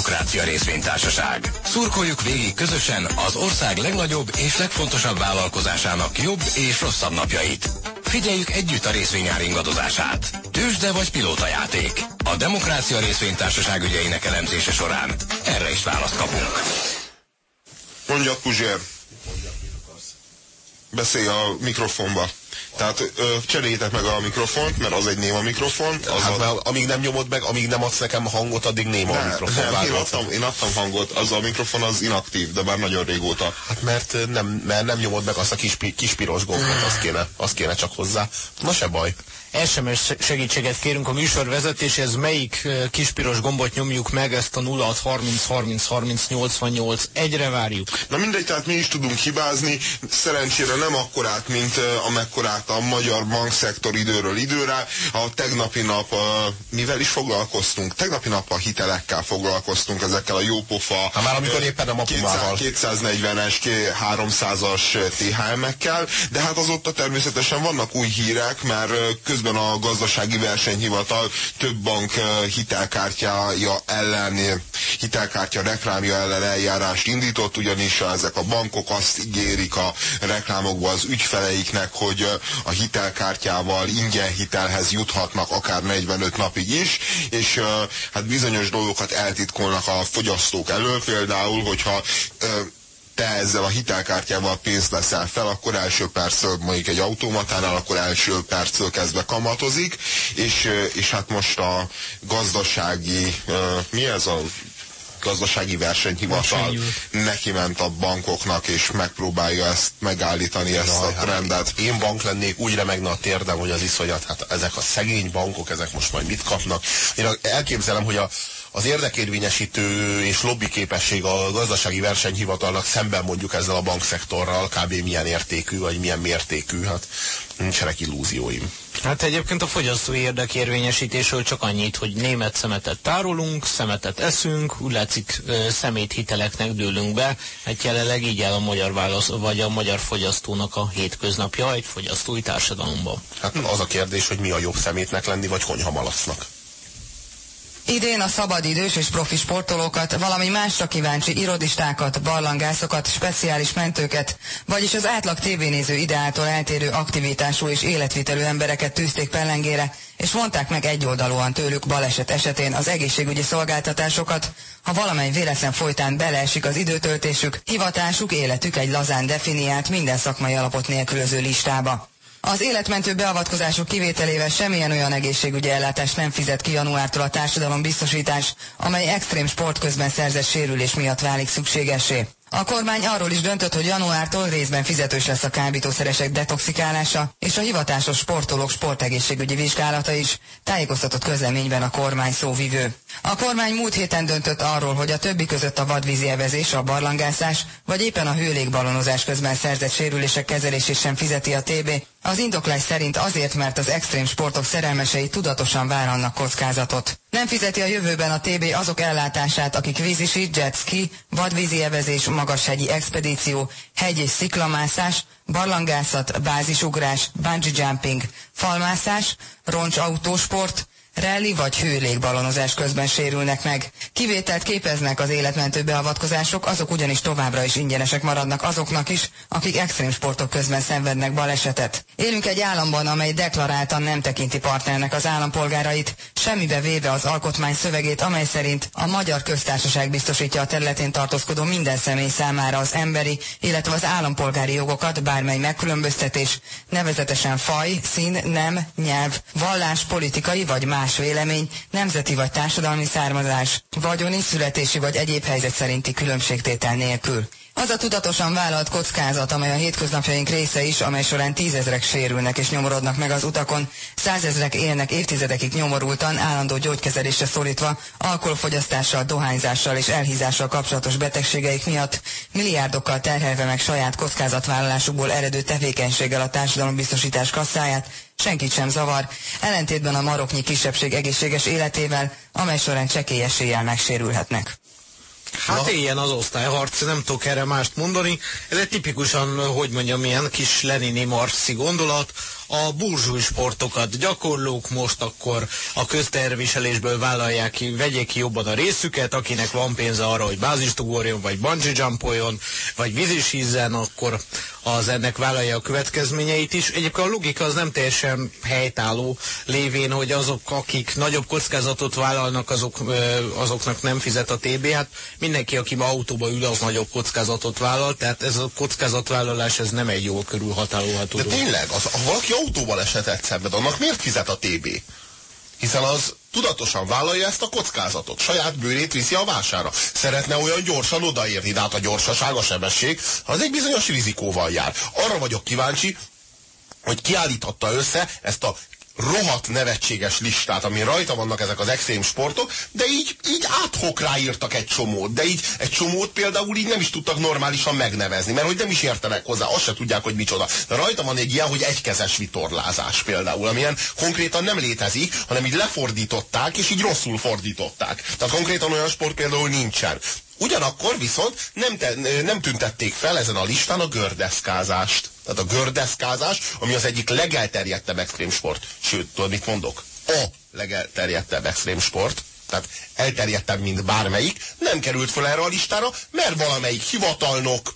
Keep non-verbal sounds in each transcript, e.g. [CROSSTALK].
Demokrácia Részvénytársaság. Szurkoljuk végig közösen az ország legnagyobb és legfontosabb vállalkozásának jobb és rosszabb napjait. Figyeljük együtt a részvényár ingadozását. Tősde vagy pilótajáték. A Demokrácia Részvénytársaság ügyeinek elemzése során erre is választ kapunk. Mondja Puzsér. Beszélj a mikrofonba. Tehát ö, cseréljétek meg a mikrofont, mert az egy néma mikrofon. Az Hát, a... mert amíg nem nyomod meg, amíg nem adsz nekem hangot, addig néma a Ne, mikrofon. nem, én, adtam, én adtam hangot, az a mikrofon az inaktív, de már nagyon régóta. Hát mert nem, mert nem nyomod meg azt a kis, kis piros gombot, azt kéne, azt kéne csak hozzá. Na se baj. SMS segítséget kérünk a műsor vezetéséhez, melyik kispiros gombot nyomjuk meg, ezt a 06 30 30 30 88 egyre várjuk. Na mindegy, tehát mi is tudunk hibázni, szerencsére nem akkorát, mint amekkorát a magyar bankszektor időről időre. A tegnapi nap, mivel is foglalkoztunk? Tegnapi nap a hitelekkel foglalkoztunk, ezekkel a jópofa Hát már amikor éppen a mapumával. 240-es, 300-as THM-ekkel, de hát azóta természetesen vannak új hírek, mert ö, közben a gazdasági versenyhivatal több bank ö, hitelkártyája ellen, hitelkártya reklámja ellen eljárást indított, ugyanis ezek a bankok azt ígérik a reklámokban az ügyfeleiknek, hogy ö, a hitelkártyával ingyen hitelhez juthatnak akár 45 napig is, és hát bizonyos dolgokat eltitkolnak a fogyasztók elől, például, hogyha te ezzel a hitelkártyával pénzt veszel fel, akkor első perctől mondjuk egy automatánál, akkor első perctől kezdve kamatozik, és, és hát most a gazdasági, mi ez a gazdasági versenyhivatal neki ment a bankoknak, és megpróbálja ezt megállítani, ezt Jaj, a hát trendet. Én bank lennék, úgy remegne a térdem, hogy az iszonyat, hát ezek a szegény bankok, ezek most majd mit kapnak. Én elképzelem, hogy a, az érdekérvényesítő és lobby képesség a gazdasági versenyhivatalnak szemben mondjuk ezzel a bankszektorral kb. milyen értékű, vagy milyen mértékű, hát nincsenek illúzióim. Hát egyébként a fogyasztói érdekérvényesítésről csak annyit, hogy német szemetet tárolunk, szemetet eszünk, úgy látszik ö, szeméthiteleknek dőlünk be. Hát jelenleg így áll a magyar válasz, vagy a magyar fogyasztónak a hétköznapja egy fogyasztói társadalomban. Hát az a kérdés, hogy mi a jobb szemétnek lenni, vagy konyhamalasznak. Idén a szabadidős és profi sportolókat, valami másra kíváncsi irodistákat, barlangászokat, speciális mentőket, vagyis az átlag tévénéző ideától eltérő aktivitású és életvitelű embereket tűzték pellengére, és mondták meg egyoldalúan tőlük baleset esetén az egészségügyi szolgáltatásokat, ha valamely véletlen folytán beleesik az időtöltésük, hivatásuk, életük egy lazán definiált, minden szakmai alapot nélkülöző listába. Az életmentő beavatkozások kivételével semmilyen olyan egészségügyi ellátást nem fizet ki januártól a társadalombiztosítás, amely extrém sport közben szerzett sérülés miatt válik szükségessé. A kormány arról is döntött, hogy januártól részben fizetős lesz a kábítószeresek detoxikálása, és a hivatásos sportolók sportegészségügyi vizsgálata is, tájékoztatott közleményben a kormány szóvivő. A kormány múlt héten döntött arról, hogy a többi között a vadvízi evezés, a barlangászás, vagy éppen a hőlékbalonozás közben szerzett sérülések kezelését sem fizeti a TB, az indoklás szerint azért, mert az extrém sportok szerelmesei tudatosan vállalnak kockázatot. Nem fizeti a jövőben a TB azok ellátását, akik vízisi, jetski, vadvízi evezés, magashegyi expedíció, hegy- és sziklamászás, barlangászat, bázisugrás, bungee jumping, falmászás, roncs autósport, rally vagy hőlékbalonozás közben sérülnek meg. Kivételt képeznek az életmentő beavatkozások, azok ugyanis továbbra is ingyenesek maradnak azoknak is, akik extrém sportok közben szenvednek balesetet. Élünk egy államban, amely deklaráltan nem tekinti partnernek az állampolgárait, semmibe véve az alkotmány szövegét, amely szerint a Magyar Köztársaság biztosítja a területén tartózkodó minden személy számára az emberi, illetve az állampolgári jogokat, bármely megkülönböztetés, nevezetesen faj, szín, nem, nyelv, vallás, politikai vagy más vélemény, nemzeti vagy társadalmi származás, vagyoni, születési vagy egyéb helyzet szerinti különbségtétel nélkül. Az a tudatosan vállalt kockázat, amely a hétköznapjaink része is, amely során tízezrek sérülnek és nyomorodnak meg az utakon, százezrek élnek évtizedekig nyomorultan, állandó gyógykezelésre szorítva, alkoholfogyasztással, dohányzással és elhízással kapcsolatos betegségeik miatt, milliárdokkal terhelve meg saját kockázatvállalásukból eredő tevékenységgel a társadalombiztosítás kasszáját, senkit sem zavar, ellentétben a maroknyi kisebbség egészséges életével, amely során csekély eséllyel megsérülhetnek. Hát éljen az osztályharc, nem tudok erre mást mondani. Ez egy tipikusan, hogy mondjam, ilyen kis lenini marszi gondolat. a burzsúj sportokat gyakorlók most akkor a közterviselésből vállalják ki, vegyék ki jobban a részüket, akinek van pénze arra, hogy bázist ugorjon, vagy bungee jumpoljon, vagy vízisízzen, akkor az ennek vállalja a következményeit is. Egyébként a logika az nem teljesen helytálló lévén, hogy azok, akik nagyobb kockázatot vállalnak, azok, azoknak nem fizet a TB. Hát mindenki, aki ma autóba ül, az nagyobb kockázatot vállal, tehát ez a kockázatvállalás ez nem egy jól körülhatárolható. De tényleg, az, ha valaki autóval esetett szenved, annak miért fizet a TB? Hiszen az tudatosan vállalja ezt a kockázatot. Saját bőrét viszi a vására. Szeretne olyan gyorsan odaérni, de hát a gyorsaság, a sebesség, az egy bizonyos rizikóval jár. Arra vagyok kíváncsi, hogy kiállította össze ezt a rohadt nevetséges listát, ami rajta vannak ezek az extrém sportok, de így, így áthok ráírtak egy csomót, de így egy csomót például így nem is tudtak normálisan megnevezni, mert hogy nem is értenek hozzá, azt se tudják, hogy micsoda. De rajta van egy ilyen, hogy egykezes vitorlázás például, amilyen konkrétan nem létezik, hanem így lefordították, és így rosszul fordították. Tehát konkrétan olyan sport például nincsen. Ugyanakkor viszont nem, te, nem tüntették fel ezen a listán a gördeszkázást. Tehát a gördeszkázás, ami az egyik legelterjedtebb extrém sport. Sőt, tudod, mit mondok? A legelterjedtebb extrém sport. Tehát elterjedtebb, mint bármelyik. Nem került fel erre a listára, mert valamelyik hivatalnok,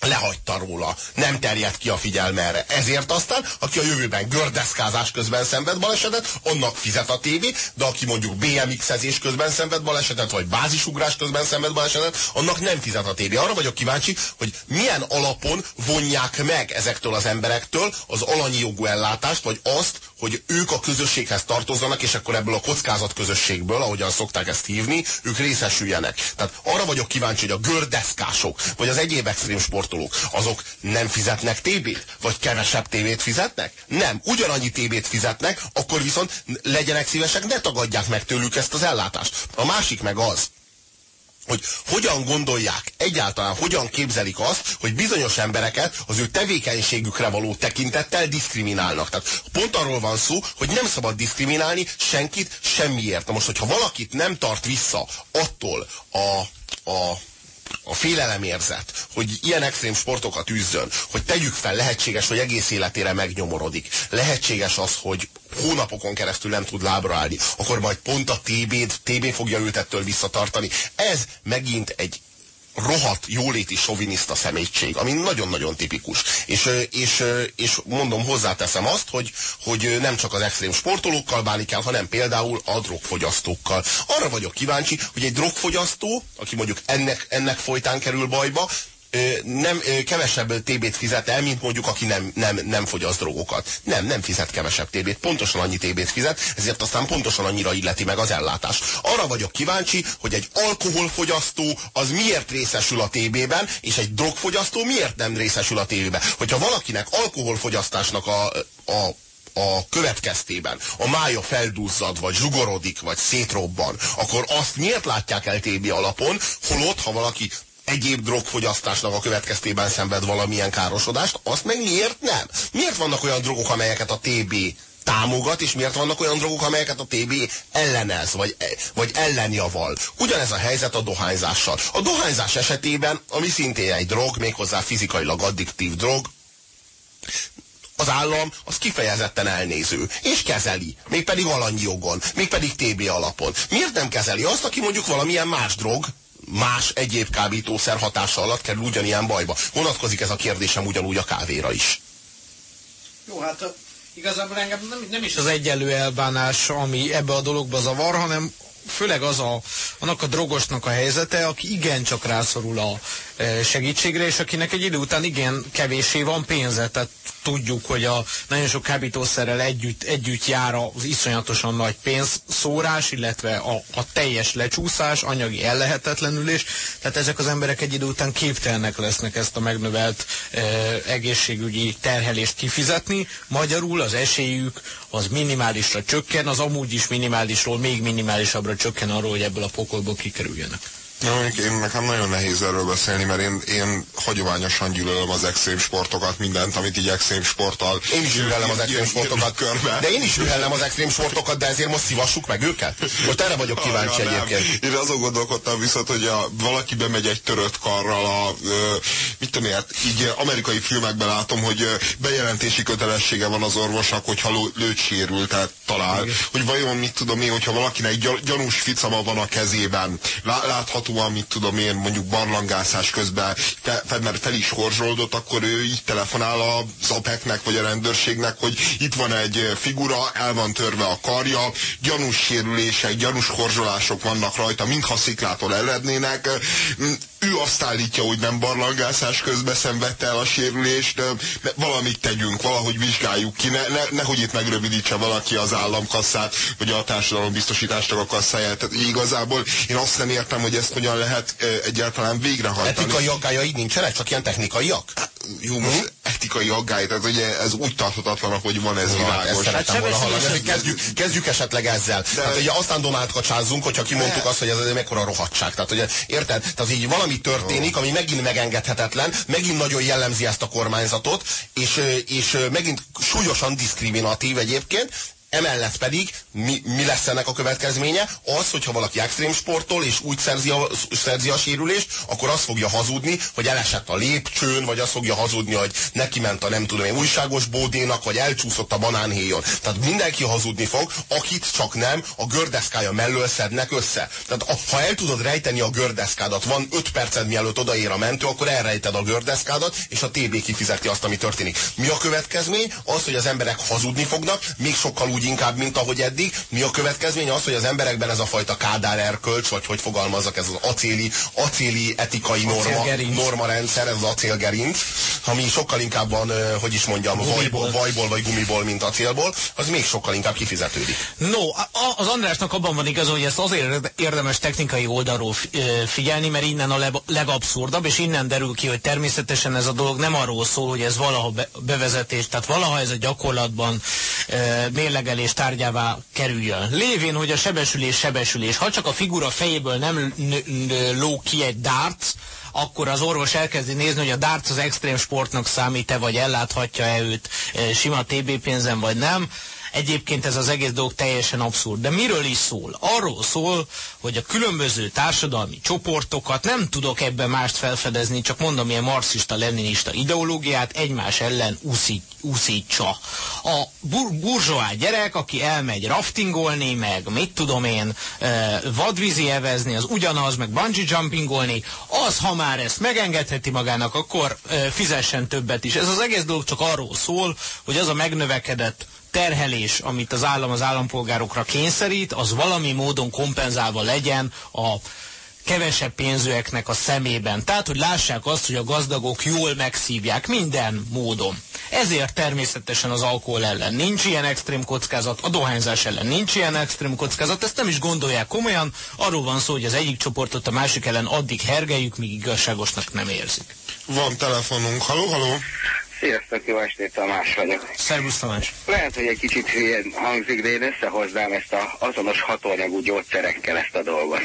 lehagyta róla, nem terjed ki a figyelme erre. Ezért aztán, aki a jövőben gördeszkázás közben szenved balesetet, annak fizet a tévé, de aki mondjuk BMX-ezés közben szenved balesetet, vagy bázisugrás közben szenved balesetet, annak nem fizet a tévé. Arra vagyok kíváncsi, hogy milyen alapon vonják meg ezektől az emberektől az alanyi jogú ellátást, vagy azt, hogy ők a közösséghez tartozzanak, és akkor ebből a kockázat közösségből, ahogyan szokták ezt hívni, ők részesüljenek. Tehát arra vagyok kíváncsi, hogy a gördeszkások, vagy az egyéb extrém sportolók, azok nem fizetnek TB-t? Vagy kevesebb TB-t fizetnek? Nem. Ugyanannyi TB-t fizetnek, akkor viszont legyenek szívesek, ne tagadják meg tőlük ezt az ellátást. A másik meg az, hogy hogyan gondolják, egyáltalán hogyan képzelik azt, hogy bizonyos embereket az ő tevékenységükre való tekintettel diszkriminálnak. Tehát pont arról van szó, hogy nem szabad diszkriminálni senkit semmiért. Na most, hogyha valakit nem tart vissza attól a, a a félelemérzet, hogy ilyen extrém sportokat űzzön, hogy tegyük fel, lehetséges, hogy egész életére megnyomorodik. Lehetséges az, hogy hónapokon keresztül nem tud lábra állni, akkor majd pont a TB, TB fogja őt ettől visszatartani. Ez megint egy rohadt jóléti soviniszta szemétség, ami nagyon-nagyon tipikus. És, és, és mondom, hozzáteszem azt, hogy, hogy nem csak az extrém sportolókkal bánik kell, hanem például a drogfogyasztókkal. Arra vagyok kíváncsi, hogy egy drogfogyasztó, aki mondjuk ennek, ennek folytán kerül bajba, nem, kevesebb TB-t fizet el, mint mondjuk, aki nem, nem, nem fogyaszt drogokat. Nem, nem fizet kevesebb TB-t, pontosan annyi TB-t fizet, ezért aztán pontosan annyira illeti meg az ellátás. Arra vagyok kíváncsi, hogy egy alkoholfogyasztó az miért részesül a TB-ben, és egy drogfogyasztó miért nem részesül a TB-ben. Hogyha valakinek alkoholfogyasztásnak a, a a következtében a mája feldúzzad, vagy zsugorodik, vagy szétrobban, akkor azt miért látják el TB alapon, holott, ha valaki egyéb drogfogyasztásnak a következtében szenved valamilyen károsodást, azt meg miért nem? Miért vannak olyan drogok, amelyeket a TB támogat, és miért vannak olyan drogok, amelyeket a TB ellenez, vagy, vagy ellenjaval. Ugyanez a helyzet a dohányzással. A dohányzás esetében, ami szintén egy drog, méghozzá fizikailag addiktív drog, az állam az kifejezetten elnéző, és kezeli, mégpedig alanyi jogon, mégpedig TB alapon. Miért nem kezeli azt, aki mondjuk valamilyen más drog, más egyéb kábítószer hatása alatt kerül ugyanilyen bajba. Vonatkozik ez a kérdésem ugyanúgy a kávéra is. Jó, hát igazából engem nem, nem is az egyenlő elbánás, ami ebbe a dologba zavar, hanem főleg az a, annak a drogosnak a helyzete, aki igencsak rászorul a e, segítségre, és akinek egy idő után igen kevésé van pénze. Tehát tudjuk, hogy a nagyon sok kábítószerrel együtt, együtt jár az iszonyatosan nagy pénzszórás, illetve a, a teljes lecsúszás, anyagi ellehetetlenülés. Tehát ezek az emberek egy idő után képtelnek lesznek ezt a megnövelt e, egészségügyi terhelést kifizetni. Magyarul az esélyük az minimálisra csökken, az amúgy is minimálisról még minimálisabbra csökken arról, hogy ebből a pokolból kikerüljenek. Na, mondjuk én nekem nagyon nehéz erről beszélni, mert én, én hagyományosan gyűlölöm az extrém sportokat, mindent, amit így extrém sporttal. Én is gyűlölöm az extrém sportokat. Körbe. De én is gyűlölöm az extrém sportokat, de ezért most szívassuk meg őket. Most erre vagyok kíváncsi Ah, ja, nem. egyébként. Én azon gondolkodtam viszont, hogy a, valaki bemegy egy törött karral a, ö, mit tudom hát így amerikai filmekben látom, hogy bejelentési kötelessége van az orvosnak, hogyha lő, lőtt sérül, tehát talál. Hogy vajon mit tudom én, hogyha valakinek gyan- gyanús ficama van a kezében, lá, láthatóan, mit tudom én, mondjuk barlangászás közben, fe, fe, mert fel is horzsoldott, akkor ő így telefonál az APEC-nek vagy a rendőrségnek, hogy itt van egy figura, el van törve a karja, gyanús sérülések, gyanús horzsolások vannak rajta, mintha sziklától erednének. Ő azt állítja, hogy nem barlangászás közben szenvedte el a sérülést, de valamit tegyünk, valahogy vizsgáljuk ki, ne, ne, nehogy itt megrövidítse valaki az államkasszát, vagy a társadalombiztosításnak a kasszáját. Tehát igazából én azt nem értem, hogy ezt hogyan lehet egyáltalán végrehajtani. Etikai aggájaid nincsenek, csak ilyen technikaiak? Jó, most etikai aggály, tehát ugye ez úgy tarthatatlan, hogy van ez Hát világos. szerettem volna hallani. Kezdjük, kezdjük esetleg ezzel. De... Hát ugye aztán Donát kacsázzunk, hogyha kimondtuk azt, hogy ez egy mekkora rohadság. Tehát ugye, érted? Tehát így valami történik, ami megint megengedhetetlen, megint nagyon jellemzi ezt a kormányzatot, és, és megint súlyosan diszkriminatív egyébként, Emellett pedig mi, mi lesz ennek a következménye? Az, hogyha valaki extrém sportol és úgy szerzi a, szerzi a sérülést, akkor azt fogja hazudni, hogy elesett a lépcsőn, vagy azt fogja hazudni, hogy neki ment a nem tudom én újságos bódénak, vagy elcsúszott a banánhéjon. Tehát mindenki hazudni fog, akit csak nem a gördeszkája mellől szednek össze. Tehát ha el tudod rejteni a gördeszkádat, van 5 perced mielőtt odaér a mentő, akkor elrejted a gördeszkádat, és a TB kifizeti azt, ami történik. Mi a következmény? Az, hogy az emberek hazudni fognak, még sokkal úgy inkább, mint ahogy eddig. Mi a következmény? Az, hogy az emberekben ez a fajta kádár erkölcs, vagy hogy fogalmazzak, ez az acéli, acéli etikai norma, norma rendszer, ez az acélgerinc, ami sokkal inkább van, hogy is mondjam, vajból, vajból vagy gumiból, mint acélból, az még sokkal inkább kifizetődik. No, az Andrásnak abban van igaza, hogy ezt azért érdemes technikai oldalról figyelni, mert innen a leg- legabszurdabb, és innen derül ki, hogy természetesen ez a dolog nem arról szól, hogy ez valaha be- bevezetés, tehát valaha ez a gyakorlatban ö, mérlegelés tárgyává kerüljön. Lévén, hogy a sebesülés sebesülés, ha csak a figura fejéből nem ló ki egy darts, akkor az orvos elkezdi nézni, hogy a darts az extrém sportnak számít-e, vagy elláthatja-e őt e, sima TB pénzen, vagy nem. Egyébként ez az egész dolog teljesen abszurd. De miről is szól? Arról szól, hogy a különböző társadalmi csoportokat nem tudok ebben mást felfedezni, csak mondom ilyen marxista-leninista ideológiát egymás ellen úszít, úszítsa. A bur burzsóá gyerek, aki elmegy raftingolni, meg mit tudom én, vadvízi evezni, az ugyanaz, meg bungee jumpingolni, az, ha már ezt megengedheti magának, akkor fizessen többet is. Ez az egész dolog csak arról szól, hogy az a megnövekedett terhelés, amit az állam az állampolgárokra kényszerít, az valami módon kompenzálva legyen a kevesebb pénzűeknek a szemében. Tehát, hogy lássák azt, hogy a gazdagok jól megszívják minden módon. Ezért természetesen az alkohol ellen nincs ilyen extrém kockázat, a dohányzás ellen nincs ilyen extrém kockázat, ezt nem is gondolják komolyan, arról van szó, hogy az egyik csoportot a másik ellen addig hergeljük, míg igazságosnak nem érzik. Van telefonunk. Haló, haló? Sziasztok, jó estét, Tamás vagyok. Szervusz Tamás! Lehet, hogy egy kicsit hülyén hangzik, de én összehoznám ezt a azonos hatóanyagú gyógyszerekkel ezt a dolgot.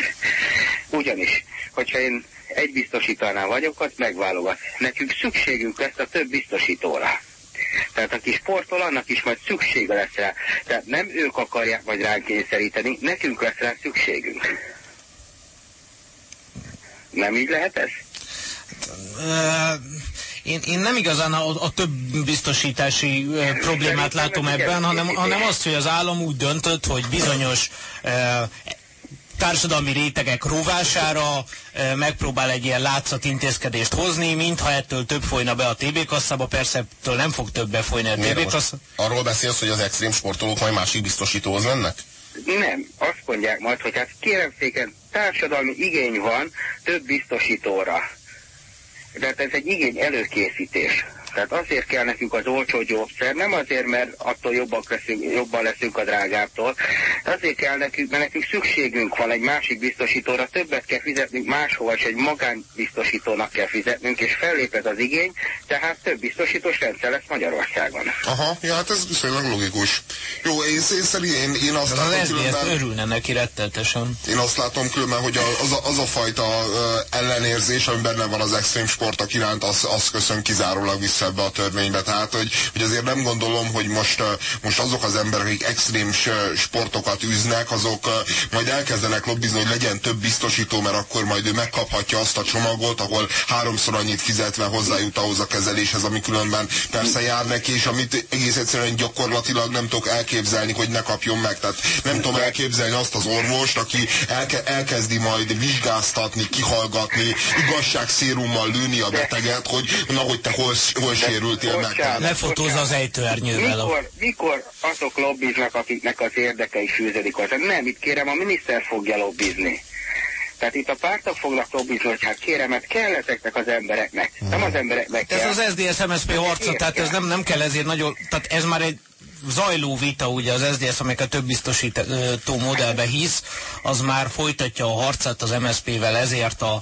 Ugyanis, hogyha én egy biztosítónál vagyok, azt megválogat. Nekünk szükségünk lesz a több biztosítóra. Tehát aki sportol, annak is majd szüksége lesz rá. Tehát nem ők akarják majd ránk kényszeríteni, nekünk lesz rá szükségünk. Nem így lehet ez? Ö, Én, én nem igazán a, a több biztosítási ö, problémát látom ebben, hanem, hanem azt, hogy az állam úgy döntött, hogy bizonyos ö, társadalmi rétegek rovására ö, megpróbál egy ilyen látszat intézkedést hozni, mintha ettől több folyna be a TB kasszába, persze ettől nem fog több befolyni a TB kasszába. arról beszélsz, hogy az extrém sportolók majd másik biztosítóhoz mennek? Nem, azt mondják majd, hogy hát kérem szépen, társadalmi igény van több biztosítóra. Tehát ez egy igény előkészítés. Tehát azért kell nekünk az olcsó gyógyszer, nem azért, mert attól jobbak leszünk, jobban leszünk a drágábbtól, azért kell nekünk, mert nekünk szükségünk van egy másik biztosítóra, többet kell fizetnünk máshova, és egy magánbiztosítónak kell fizetnünk, és fellép ez az igény, tehát több biztosítós rendszer lesz Magyarországon. Aha, ja, hát ez viszonylag logikus. Jó, én, én szerint én, én azt Az látom különben, örülne neki retteltesen. én azt látom különben, hogy az, a, az a fajta ellenérzés, ami benne van az extrém sportok iránt, az, az köszön kizárólag vissza ebbe a törvénybe. Tehát, hogy, hogy azért nem gondolom, hogy most, most azok az emberek, akik extrém sportokat űznek, azok majd elkezdenek lobbizni, hogy legyen több biztosító, mert akkor majd ő megkaphatja azt a csomagot, ahol háromszor annyit fizetve hozzájut ahhoz a kezeléshez, ami különben persze jár neki, és amit egész egyszerűen gyakorlatilag nem tudok elképzelni, hogy ne kapjon meg. Tehát nem tudom elképzelni azt az orvost, aki elke, elkezdi majd vizsgáztatni, kihallgatni, igazságszérummal lőni a beteget, hogy na, hogy te hol, hol sérültél meg. Lefotózza az ejtőernyővel. Mikor, mikor azok lobbiznak, akiknek az érdekei fűződik hozzá? Nem, itt kérem, a miniszter fogja lobbizni. Tehát itt a pártok fognak lobbizni, hogy hát kérem, mert kell ezeknek az embereknek. Nem az embereknek Ez az SZDSZ-MSZP harca, tehát ez nem, nem kell ezért nagyon, tehát ez már egy zajló vita, ugye az SZDSZ, amelyik a több biztosító modellbe hisz, az már folytatja a harcát az MSZP-vel ezért a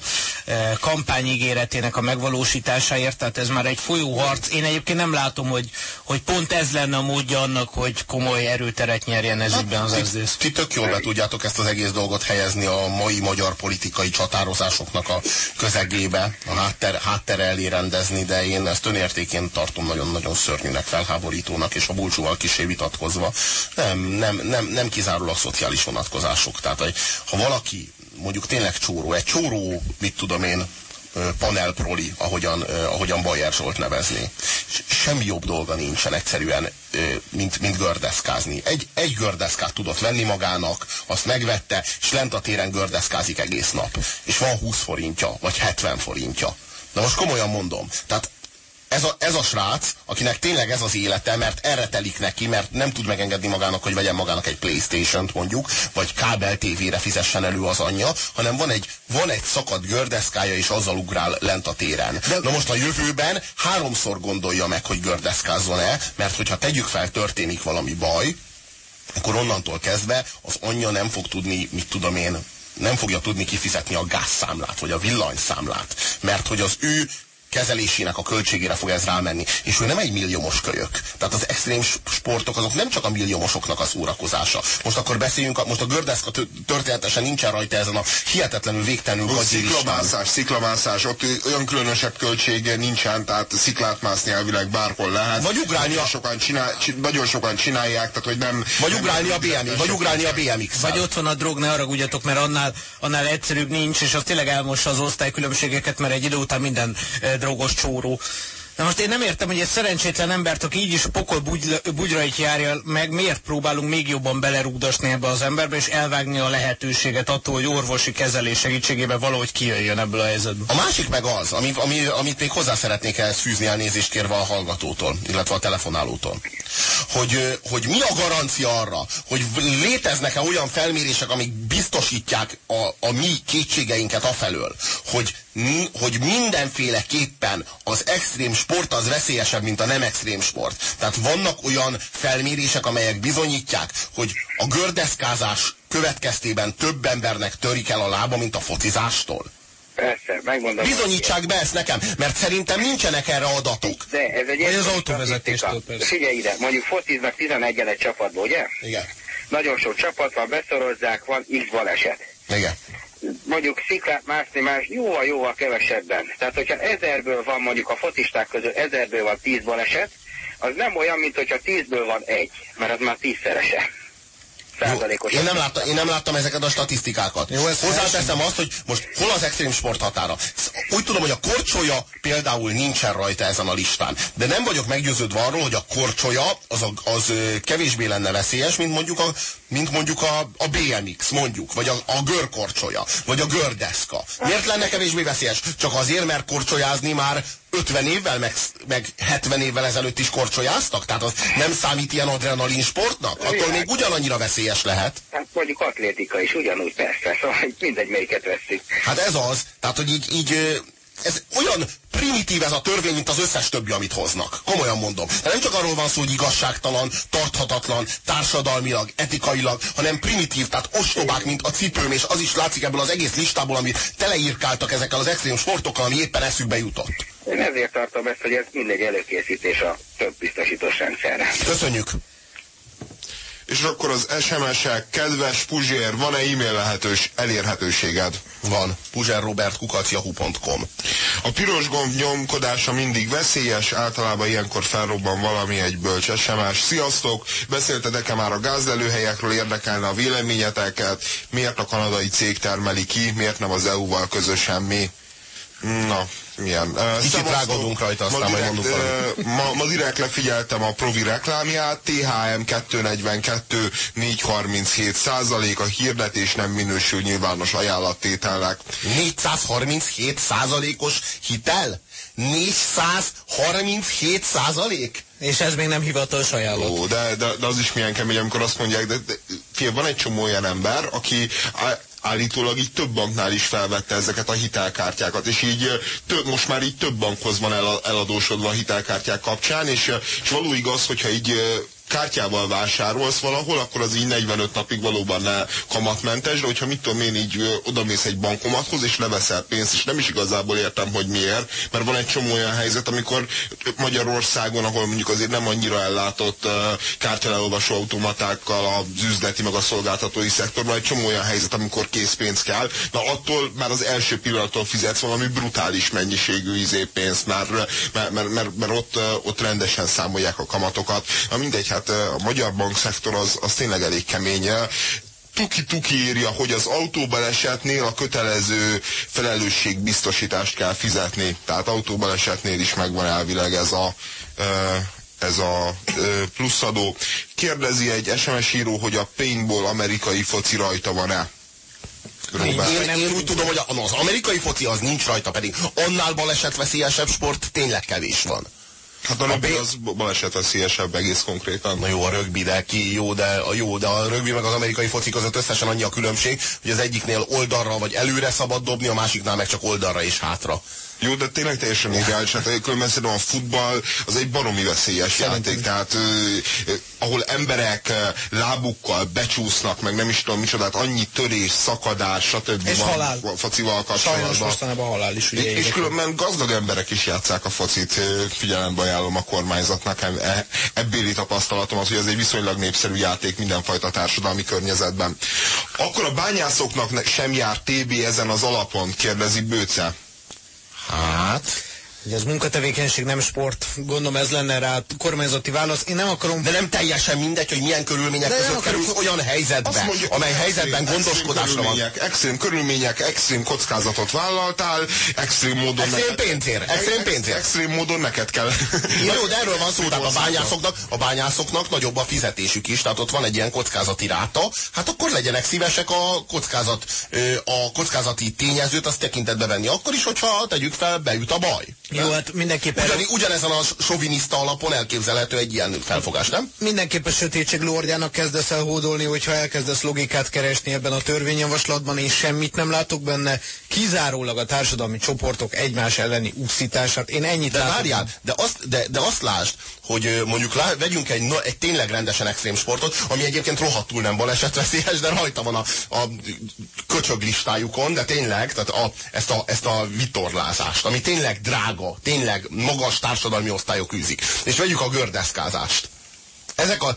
kampányígéretének a megvalósításáért, tehát ez már egy folyó harc. Én egyébként nem látom, hogy, hogy pont ez lenne a módja annak, hogy komoly erőteret nyerjen ez ügyben az SZDSZ. Ti tök jól be tudjátok ezt az egész dolgot helyezni a mai magyar politikai csatározásoknak a közegébe, a hátter, háttere elé rendezni, de én ezt önértékén tartom nagyon-nagyon szörnyűnek, felháborítónak, és a bulcsúval kisé vitatkozva. Nem, nem, nem, nem kizárólag szociális vonatkozások. Tehát, hogy ha valaki mondjuk tényleg csóró, egy csóró, mit tudom én, panelproli, ahogyan, ahogyan Bajer Zsolt nevezni. Semmi jobb dolga nincsen egyszerűen, mint, mint gördeszkázni. Egy, egy gördeszkát tudott venni magának, azt megvette, és lent a téren gördeszkázik egész nap. És van 20 forintja, vagy 70 forintja. De most komolyan mondom. Tehát ez a, ez a srác, akinek tényleg ez az élete, mert erre telik neki, mert nem tud megengedni magának, hogy vegyen magának egy Playstation-t mondjuk, vagy kábel tévére fizessen elő az anyja, hanem van egy, van egy szakadt gördeszkája, és azzal ugrál lent a téren. De... Na most a jövőben háromszor gondolja meg, hogy gördeszkázzon-e, mert hogyha tegyük fel, történik valami baj, akkor onnantól kezdve az anyja nem fog tudni, mit tudom én, nem fogja tudni kifizetni a gázszámlát, vagy a villanyszámlát, mert hogy az ő kezelésének a költségére fog ez rámenni. És ő nem egy milliómos kölyök. Tehát az extrém sportok azok nem csak a milliómosoknak a szórakozása. Most akkor beszéljünk, a- most a gördeszka tö- történetesen nincsen rajta ezen a hihetetlenül végtelenül listán. Sziklamászás, sziklamászás, ott olyan különösebb költsége nincsen, tehát sziklát mászni elvileg bárhol lehet. Vagy ugrálni nagyon a- sokan, csinál, csi, nagyon sokan csinálják, tehát hogy nem... Vagy nem- ugrálni a BMX, vagy ugrálni a BMX. Vagy ott van a drog, ne haragudjatok, mert annál, annál egyszerűbb nincs, és az tényleg elmossa az osztálykülönbségeket, mert egy idő után minden e, drogos csóró. Na most én nem értem, hogy egy szerencsétlen embert, aki így is pokol bugy, bugyrait járja meg, miért próbálunk még jobban belerúgdosni ebbe az emberbe, és elvágni a lehetőséget attól, hogy orvosi kezelés segítségével valahogy kijöjjön ebből a helyzetből. A másik meg az, ami, ami, amit még hozzá szeretnék ehhez fűzni elnézést kérve a hallgatótól, illetve a telefonálótól, hogy, hogy mi a garancia arra, hogy léteznek-e olyan felmérések, amik biztosítják a, a mi kétségeinket afelől, hogy, mi- hogy mindenféleképpen az extrém sport az veszélyesebb, mint a nem extrém sport. Tehát vannak olyan felmérések, amelyek bizonyítják, hogy a gördeszkázás következtében több embernek törik el a lába, mint a focizástól. Persze, megmondom. Bizonyítsák be ezt nekem, mert szerintem nincsenek erre adatok. De ez egy Vagy az autóvezetéstől persze. Figyelj ide, mondjuk fociznak 11 egy csapatba, ugye? Igen. Nagyon sok csapat van, beszorozzák, van X baleset. Igen. Mondjuk sziklát mászni más jóval, jóval kevesebben. Tehát, hogyha ezerből van mondjuk a fotisták közül ezerből van tíz baleset, az nem olyan, mint hogyha tízből van egy, mert az már tízszerese. Százalékos. Én nem, láttam, én nem láttam ezeket a statisztikákat. Jó, ez Hozzáteszem azt, hogy most hol az extrém sport határa. Úgy tudom, hogy a korcsolya például nincsen rajta ezen a listán. De nem vagyok meggyőződve arról, hogy a korcsolya az, a, az kevésbé lenne veszélyes, mint mondjuk a, mint mondjuk a, a BMX, mondjuk, vagy a, a görkorcsolya, vagy a gördeszka. Miért lenne kevésbé veszélyes? Csak azért, mert korcsolyázni már 50 évvel, meg, meg 70 évvel ezelőtt is korcsolyáztak? Tehát az nem számít ilyen adrenalin sportnak? Attól még ugyanannyira veszélyes lehet. Hát mondjuk atlétika is ugyanúgy, persze, szóval mindegy melyiket vesszük. Hát ez az. Tehát, hogy így, így ez olyan primitív ez a törvény, mint az összes többi, amit hoznak. Komolyan mondom. De nem csak arról van szó, hogy igazságtalan, tarthatatlan, társadalmilag, etikailag, hanem primitív, tehát ostobák, mint a cipőm, és az is látszik ebből az egész listából, amit teleírkáltak ezekkel az extrém sportokkal, ami éppen eszükbe jutott. Én ezért tartom ezt, hogy ez mindegy előkészítés a több biztosítós rendszerre. Köszönjük! És akkor az SMS-ek, kedves Puzsér, van-e e-mail lehetős elérhetőséged? Van. puzsérrobertkukac.yahoo.com A piros gomb nyomkodása mindig veszélyes, általában ilyenkor felrobban valami egy bölcs SMS. Sziasztok! Beszéltetek-e már a gázlelőhelyekről, érdekelne a véleményeteket? Miért a kanadai cég termeli ki, miért nem az EU-val közösen mi? Na, milyen. Uh, Kicsit rágadunk rajta, aztán ma majd direkt, mondunk uh, ma, ma direkt lefigyeltem a Provi reklámját, THM 242 437 százalék, a hirdetés nem minősül nyilvános ajánlattételnek. 437 százalékos hitel? 437 százalék? És ez még nem hivatalos ajánlat. Ó, de, de, de az is milyen kemény, amikor azt mondják, de, de fél, van egy csomó olyan ember, aki állítólag így több banknál is felvette ezeket a hitelkártyákat, és így több, most már így több bankhoz van el, eladósodva a hitelkártyák kapcsán, és, és való igaz, hogyha így kártyával vásárolsz valahol, akkor az így 45 napig valóban ne kamatmentes, de hogyha mit tudom én így odamész egy bankomathoz, és leveszel pénzt, és nem is igazából értem, hogy miért, mert van egy csomó olyan helyzet, amikor Magyarországon, ahol mondjuk azért nem annyira ellátott ö, kártyaleolvasó automatákkal az üzleti meg a szolgáltatói szektorban, egy csomó olyan helyzet, amikor készpénz kell, na attól már az első pillanattól fizetsz valami brutális mennyiségű izé pénzt, már, mert, mert, mert, mert ott, ott rendesen számolják a kamatokat. Na mindegy, hát ö, a magyar bankszektor az, az tényleg elég kemény. Tuki-tuki írja, hogy az autóbalesetnél a kötelező felelősségbiztosítást kell fizetni. Tehát autóbalesetnél is megvan elvileg ez a, ö, ez a pluszadó. Kérdezi egy SMS író, hogy a paintball amerikai foci rajta van-e? Robert. Én, én úgy tudom, hogy az amerikai foci az nincs rajta, pedig annál balesetveszélyesebb sport tényleg kevés van. Hát a rögbi B- az balesetveszélyesebb egész konkrétan. Na jó, a rögbi, de ki jó, de a jó, de a rögbi meg az amerikai foci között összesen annyi a különbség, hogy az egyiknél oldalra vagy előre szabad dobni, a másiknál meg csak oldalra és hátra. Jó, de tényleg teljesen ideális. Hát különben szerintem a futball az egy baromi veszélyes játék. Tehát ö, ö, ahol emberek ö, lábukkal becsúsznak, meg nem is tudom micsodát, annyi törés, szakadás, stb. És van halál. a focival Sajnos kapcsolatban. mostanában halál is ugye És, érdekes. különben gazdag emberek is játszák a focit, ö, figyelembe ajánlom a kormányzatnak. E- Ebbéli tapasztalatom az, hogy ez egy viszonylag népszerű játék mindenfajta társadalmi környezetben. Akkor a bányászoknak ne- sem jár TB ezen az alapon, kérdezi Bőce. Hát... Ugye ez munkatevékenység, nem sport. Gondolom ez lenne rá kormányzati válasz. Én nem akarom... De nem teljesen mindegy, hogy milyen körülmények De között akarok- kerülsz olyan helyzetbe, amely helyzetben gondoskodásra van. Extrém körülmények, extrém kockázatot vállaltál, extrém módon... Extrém neked- pénzért, extrém ex- pénzért. Extrém módon neked kell... Jó, de erről van szó, tehát a bányászoknak, a bányászoknak nagyobb a fizetésük is, tehát ott van egy ilyen kockázati ráta, hát akkor legyenek szívesek a kockázat, a kockázati tényezőt azt tekintetbe venni, akkor is, hogyha tegyük fel, beüt a baj. Jó, hát mindenképpen... Ugyan, ugyanezen a soviniszta alapon elképzelhető egy ilyen felfogás, nem? Mindenképp a sötétség lordjának kezdesz el hódolni, hogyha elkezdesz logikát keresni ebben a törvényjavaslatban, és semmit nem látok benne, kizárólag a társadalmi csoportok egymás elleni úszítását. Én ennyit De látok. várjál, de azt, de, de azt lásd, hogy mondjuk lá, vegyünk egy, na, egy tényleg rendesen extrém sportot, ami egyébként rohadtul nem balesetveszélyes, de rajta van a, a köcsög listájukon, de tényleg, tehát a, ezt, a, ezt a vitorlázást, ami tényleg drága, tényleg magas társadalmi osztályok űzik. És vegyük a gördeszkázást. Ezek a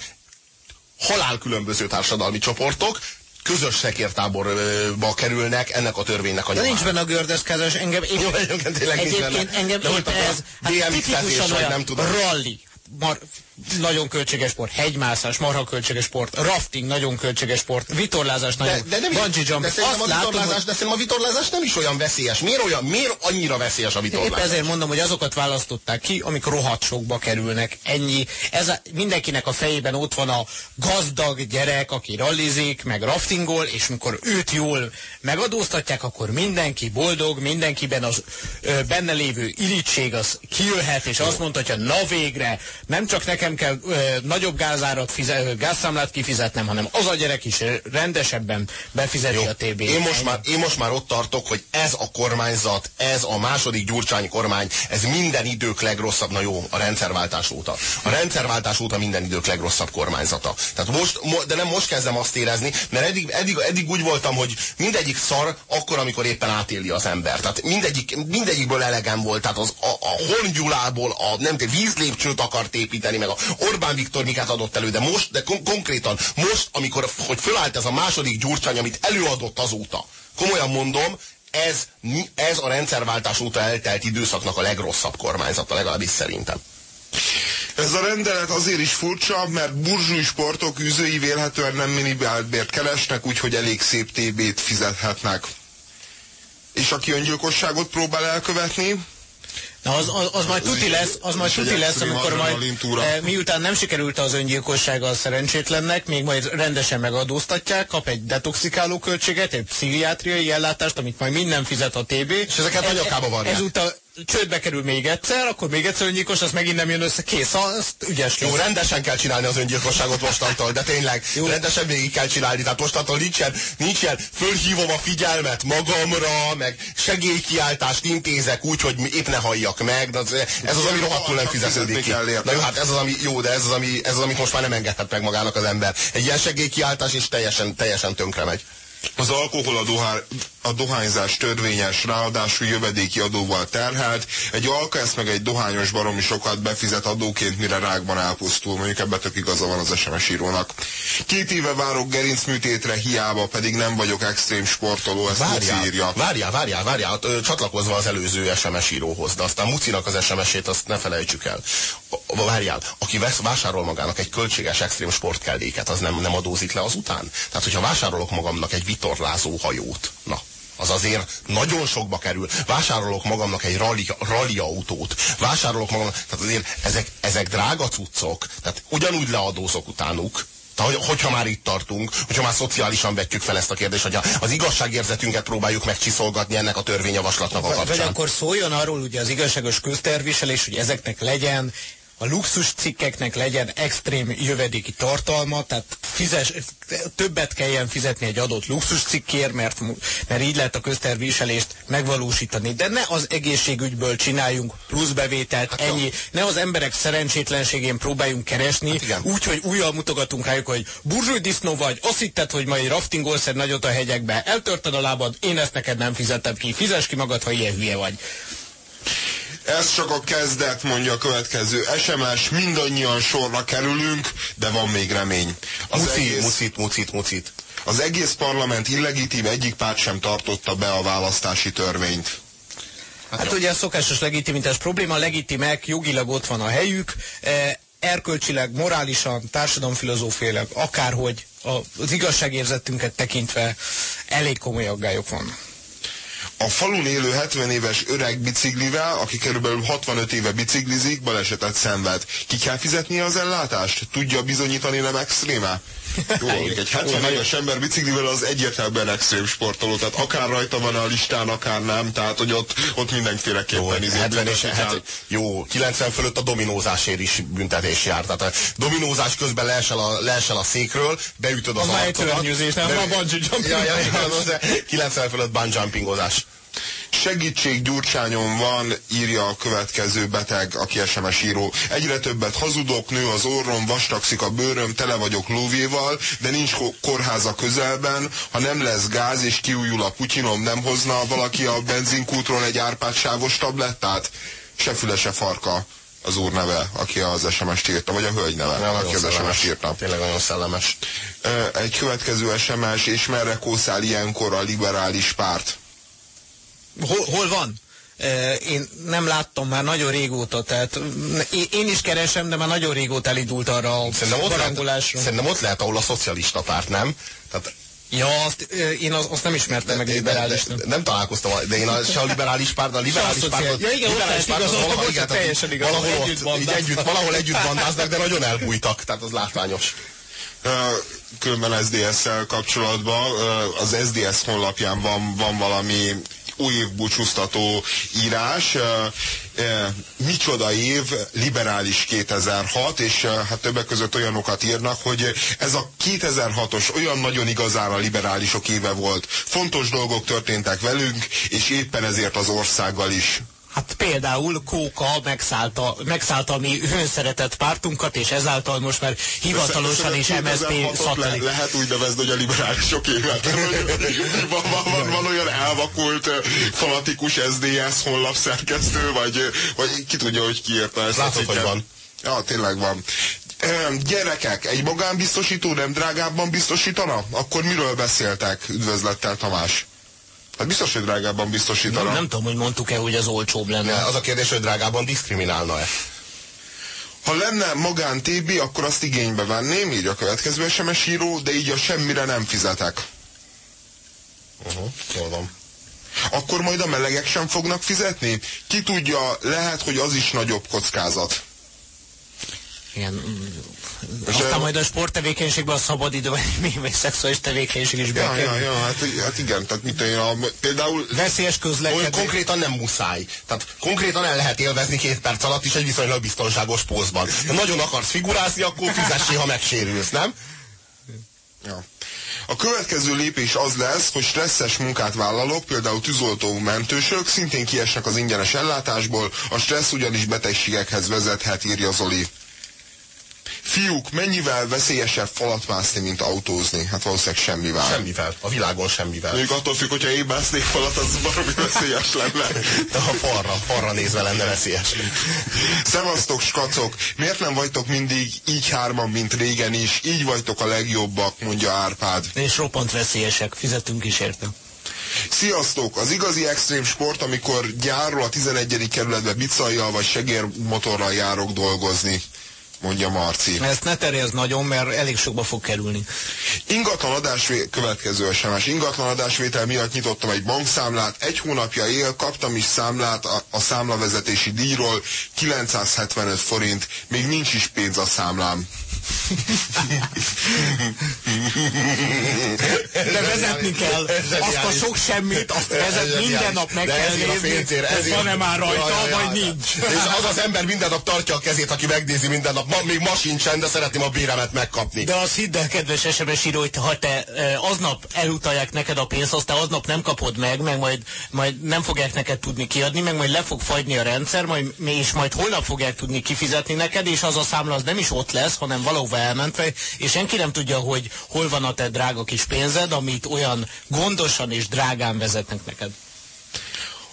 halál különböző társadalmi csoportok közös szekértáborba kerülnek ennek a törvénynek a De nincs benne a gördeszkázás, engem épp, Jó, egyébként tényleg nincs egyébként benne. engem De épp ez, hát tipikusan olyan nem tudom. rally, mar, nagyon költséges sport, hegymászás, marha költséges sport, rafting, nagyon költséges sport, vitorlázás, De, nagyon, de, nem is, bungee de jumping. szerintem, a látom, hogy de szerintem a vitorlázás nem is olyan veszélyes. Miért, olyan, miért annyira veszélyes a Épp vitorlázás? ezért mondom, hogy azokat választották ki, amik rohadt sokba kerülnek. Ennyi. Ez a, mindenkinek a fejében ott van a gazdag gyerek, aki rallizik, meg raftingol, és mikor őt jól megadóztatják, akkor mindenki boldog, mindenkiben az ö, benne lévő irítség az kijöhet, és azt mondhatja, na végre, nem csak nekem nekem kell ö, nagyobb gázárat fizet, gázszámlát kifizetnem, hanem az a gyerek is rendesebben befizeti Jó. a TB-t. Én most, már, én most már ott tartok, hogy ez a kormányzat, ez a második Gyurcsány kormány, ez minden idők legrosszabb, na jó, a rendszerváltás óta. A rendszerváltás óta minden idők legrosszabb kormányzata. Tehát most, mo, de nem most kezdem azt érezni, mert eddig, eddig, eddig úgy voltam, hogy mindegyik szar akkor, amikor éppen átéli az ember. Tehát mindegyik, mindegyikből elegem volt. Tehát az, a, a Hongyulából a nem vízlépcsőt akart építeni, meg a Orbán Viktor miket adott elő, de most, de kon konkrétan most, amikor hogy fölállt ez a második gyurcsány, amit előadott azóta, komolyan mondom, ez, ez a rendszerváltás óta eltelt időszaknak a legrosszabb kormányzata, legalábbis szerintem. Ez a rendelet azért is furcsa, mert burzsúj sportok űzői vélhetően nem minimálbért keresnek, úgyhogy elég szép TB-t fizethetnek. És aki öngyilkosságot próbál elkövetni, Na az, az, az majd tuti lesz, az majd tuti lesz, amikor majd, adrenalintúra. e, miután nem sikerült az öngyilkossága a szerencsétlennek, még majd rendesen megadóztatják, kap egy detoxikáló költséget, egy pszichiátriai ellátást, amit majd minden fizet a TB. És ezeket nagyokába varják. Ezúttal csődbe kerül még egyszer, akkor még egyszer öngyilkos, az megint nem jön össze, kész, azt ügyes Jó, lesz. rendesen kell csinálni az öngyilkosságot mostantól, de tényleg, Jó. rendesen végig kell csinálni, tehát mostantól nincsen, nincsen, fölhívom a figyelmet magamra, meg segélykiáltást intézek úgy, hogy épp ne halljak meg, de az, ez az, ami rohadtul nem fizetődik ki. Na jó, hát ez az, ami, jó, de ez az, ami, ez az, amit most már nem engedhet meg magának az ember. Egy ilyen segélykiáltás is teljesen, teljesen tönkre megy. Az alkohol a, dohá, a dohányzás törvényes, ráadásul jövedéki adóval terhelt. Egy alkász meg egy dohányos baromi sokat befizet adóként, mire rákban elpusztul. Mondjuk ebbe tök igaza van az SMS írónak. Két éve várok gerincműtétre, hiába pedig nem vagyok extrém sportoló, ezt Várjál, írja. várjál, várjál, várjál, csatlakozva az előző SMS íróhoz, de aztán Mucinak az SMS-ét azt ne felejtsük el. Várjál, aki vesz, vásárol magának egy költséges extrém sportkelléket, az nem, nem adózik le azután? Tehát, hogyha vásárolok magamnak egy vitorlázó hajót, na, az azért nagyon sokba kerül. Vásárolok magamnak egy rally, rally autót, vásárolok magamnak, tehát azért ezek, ezek drága cuccok, tehát ugyanúgy leadózok utánuk, tehát, hogy- hogyha már itt tartunk, hogyha már szociálisan vetjük fel ezt a kérdést, hogyha az igazságérzetünket próbáljuk megcsiszolgatni ennek a törvényjavaslatnak a Vagy kapcsán. akkor szóljon arról ugye az igazságos közterviselés, hogy ezeknek legyen a luxus cikkeknek legyen extrém jövedéki tartalma, tehát fizes, többet kelljen fizetni egy adott luxus cikkért, mert, mert így lehet a közterviselést megvalósítani. De ne az egészségügyből csináljunk pluszbevételt, hát ennyi. Ne az emberek szerencsétlenségén próbáljunk keresni, Hát igen. úgy, hogy újjal mutogatunk rájuk, hogy burzsúj disznó vagy, azt hitted, hogy majd raftingolsz egy nagyot a hegyekbe, eltörted a lábad, én ezt neked nem fizetem ki, fizes ki magad, ha ilyen hülye vagy. Ez csak a kezdet, mondja a következő SMS, mindannyian sorra kerülünk, de van még remény. Az Muci, egész, mucit, mucit, mucit. az egész parlament illegitim, egyik párt sem tartotta be a választási törvényt. Hát ugye a szokásos legitimitás probléma, legitimek jogilag ott van a helyük, eh, erkölcsileg, morálisan, társadalomfilozófiailag, akárhogy a- az igazságérzetünket tekintve elég komoly aggályok vannak. A falun élő 70 éves öreg biciklivel, aki körülbelül 65 éve biciklizik, balesetet szenved. Ki kell fizetnie az ellátást? Tudja bizonyítani nem extréme? Jó, egy 70 éves ember biciklivel az egyértelműen extrém sportoló, tehát akár rajta van a listán, akár nem, tehát hogy ott, ott Jó, mindenféleképpen izé 70 és büntetni kell. 70, jó, 90 fölött a dominózásért is büntetés jár. Tehát a dominózás közben leesel a, leesel a székről, beütöd az arcodat. törnyűzés, nem? De- A bungee jumping. Ja, ja, ja, az de 90 fölött bunjumpingozás. Segítség gyurcsányon van, írja a következő beteg, aki SMS író. Egyre többet hazudok, nő az orrom, vastagszik a bőröm, tele vagyok lóvéval, de nincs ko- kórház a közelben. Ha nem lesz gáz és kiújul a putyinom, nem hozna valaki a benzinkútról egy árpádsávos tablettát? Se füle, se farka az úr neve, aki az SMS-t írta, vagy a hölgy neve, Nagyon aki az. SMS-t írta. Tényleg nagyon szellemes. Egy következő SMS, és merre kószál ilyenkor a liberális párt? Hol, hol van? Én nem láttam már nagyon régóta, tehát mm, én- is keresem, de már nagyon régóta elindult arra a Szerintem ott, lehet, barangolásra. szerintem ott lehet, ahol a szocialista párt, nem? Tehát Ja, azt, én az- azt nem ismertem meg de, de, de, nem találkoztam, de én a, se a liberális párt, de a liberális párt, Ja, igen, ott liberális lehet igazolni, valahol, ott igen, teljesen igazolni, valahol együtt ott, így együtt, valahol együtt bandáznak, de nagyon elbújtak, tehát az látványos. Különben SDS-szel kapcsolatban az SDS honlapján van, van valami új búcsúztató írás. Micsoda év, liberális 2006, és hát többek között olyanokat írnak, hogy ez a 2006-os olyan nagyon igazán a liberálisok éve volt. Fontos dolgok történtek velünk, és éppen ezért az országgal is. Hát például Kóka megszállta, megszállta a mi önszeretett pártunkat, és ezáltal most már hivatalosan is MSZP szatellit. Le, lehet úgy nevezni, hogy a liberálisok évet. [LAUGHS] van, van, van, van olyan elvakult fanatikus SDS honlapszerkesztő, vagy, vagy ki tudja, hogy ki írta ezt. Látod, hogy van. Ja, tényleg van. Gyerekek, egy magánbiztosító nem drágábban biztosítana? Akkor miről beszéltek? Üdvözlettel Tamás. Hát biztos, hogy drágábban biztosítana. Nem, nem tudom, hogy mondtuk-e, hogy az olcsóbb lenne. Ne, az a kérdés, hogy drágában diszkriminálna-e. Ha lenne magán TB, akkor azt igénybe venném, így a következő SMS író, de így a semmire nem fizetek. Uh -huh. Akkor majd a melegek sem fognak fizetni? Ki tudja, lehet, hogy az is nagyobb kockázat. Igen, aztán majd a sporttevékenységben a szabadidő, vagy mi, vagy szexuális tevékenység is ja, ja, ja, hát, hát igen, tehát mit én, a, például... Veszélyes közlekedés. konkrétan nem muszáj. Tehát konkrétan el lehet élvezni két perc alatt is egy viszonylag biztonságos pózban. Ha nagyon akarsz figurázni, akkor fizessél, ha megsérülsz, nem? Ja. A következő lépés az lesz, hogy stresszes munkát vállalok, például tűzoltó mentősök, szintén kiesnek az ingyenes ellátásból, a stressz ugyanis betegségekhez vezethet, írja Zoli. Fiúk, mennyivel veszélyesebb falat mászni, mint autózni? Hát valószínűleg semmivel. Semmivel. A világon semmivel. Még attól függ, hogyha én másznék falat, az baromi veszélyes lenne. De ha falra, falra nézve lenne veszélyes. Szevasztok, skacok! Miért nem vagytok mindig így hárman, mint régen is? Így vagytok a legjobbak, mondja Árpád. És roppant veszélyesek, fizetünk is érte. Sziasztok! Az igazi extrém sport, amikor gyárról a 11. kerületbe bicajjal vagy segérmotorral járok dolgozni mondja Marci. Ezt ne terjezd nagyon, mert elég sokba fog kerülni. Ingatlan adásvé... következő SMS. Ingatlan adásvétel miatt nyitottam egy bankszámlát, egy hónapja él, kaptam is számlát a, a számlavezetési díjról, 975 forint, még nincs is pénz a számlám. De vezetni kell. Azt a sok semmit, azt vezet, minden nap meg kell nézni, hogy van-e már rajta, vagy nincs. És az az ember minden nap tartja a kezét, aki megnézi minden nap. Ma, még ma sincsen, de szeretném a béremet megkapni. De az hidd el, kedves SMS író, hogy ha te aznap elutalják neked a pénzt, azt te aznap nem kapod meg, meg majd, majd nem fogják neked tudni kiadni, meg majd le fog fagyni a rendszer, majd, és majd holnap fogják tudni kifizetni neked, és az a számla az nem is ott lesz, hanem valahova elmentve, és senki nem tudja, hogy hol van a te drága kis pénzed, amit olyan gondosan és drágán vezetnek neked.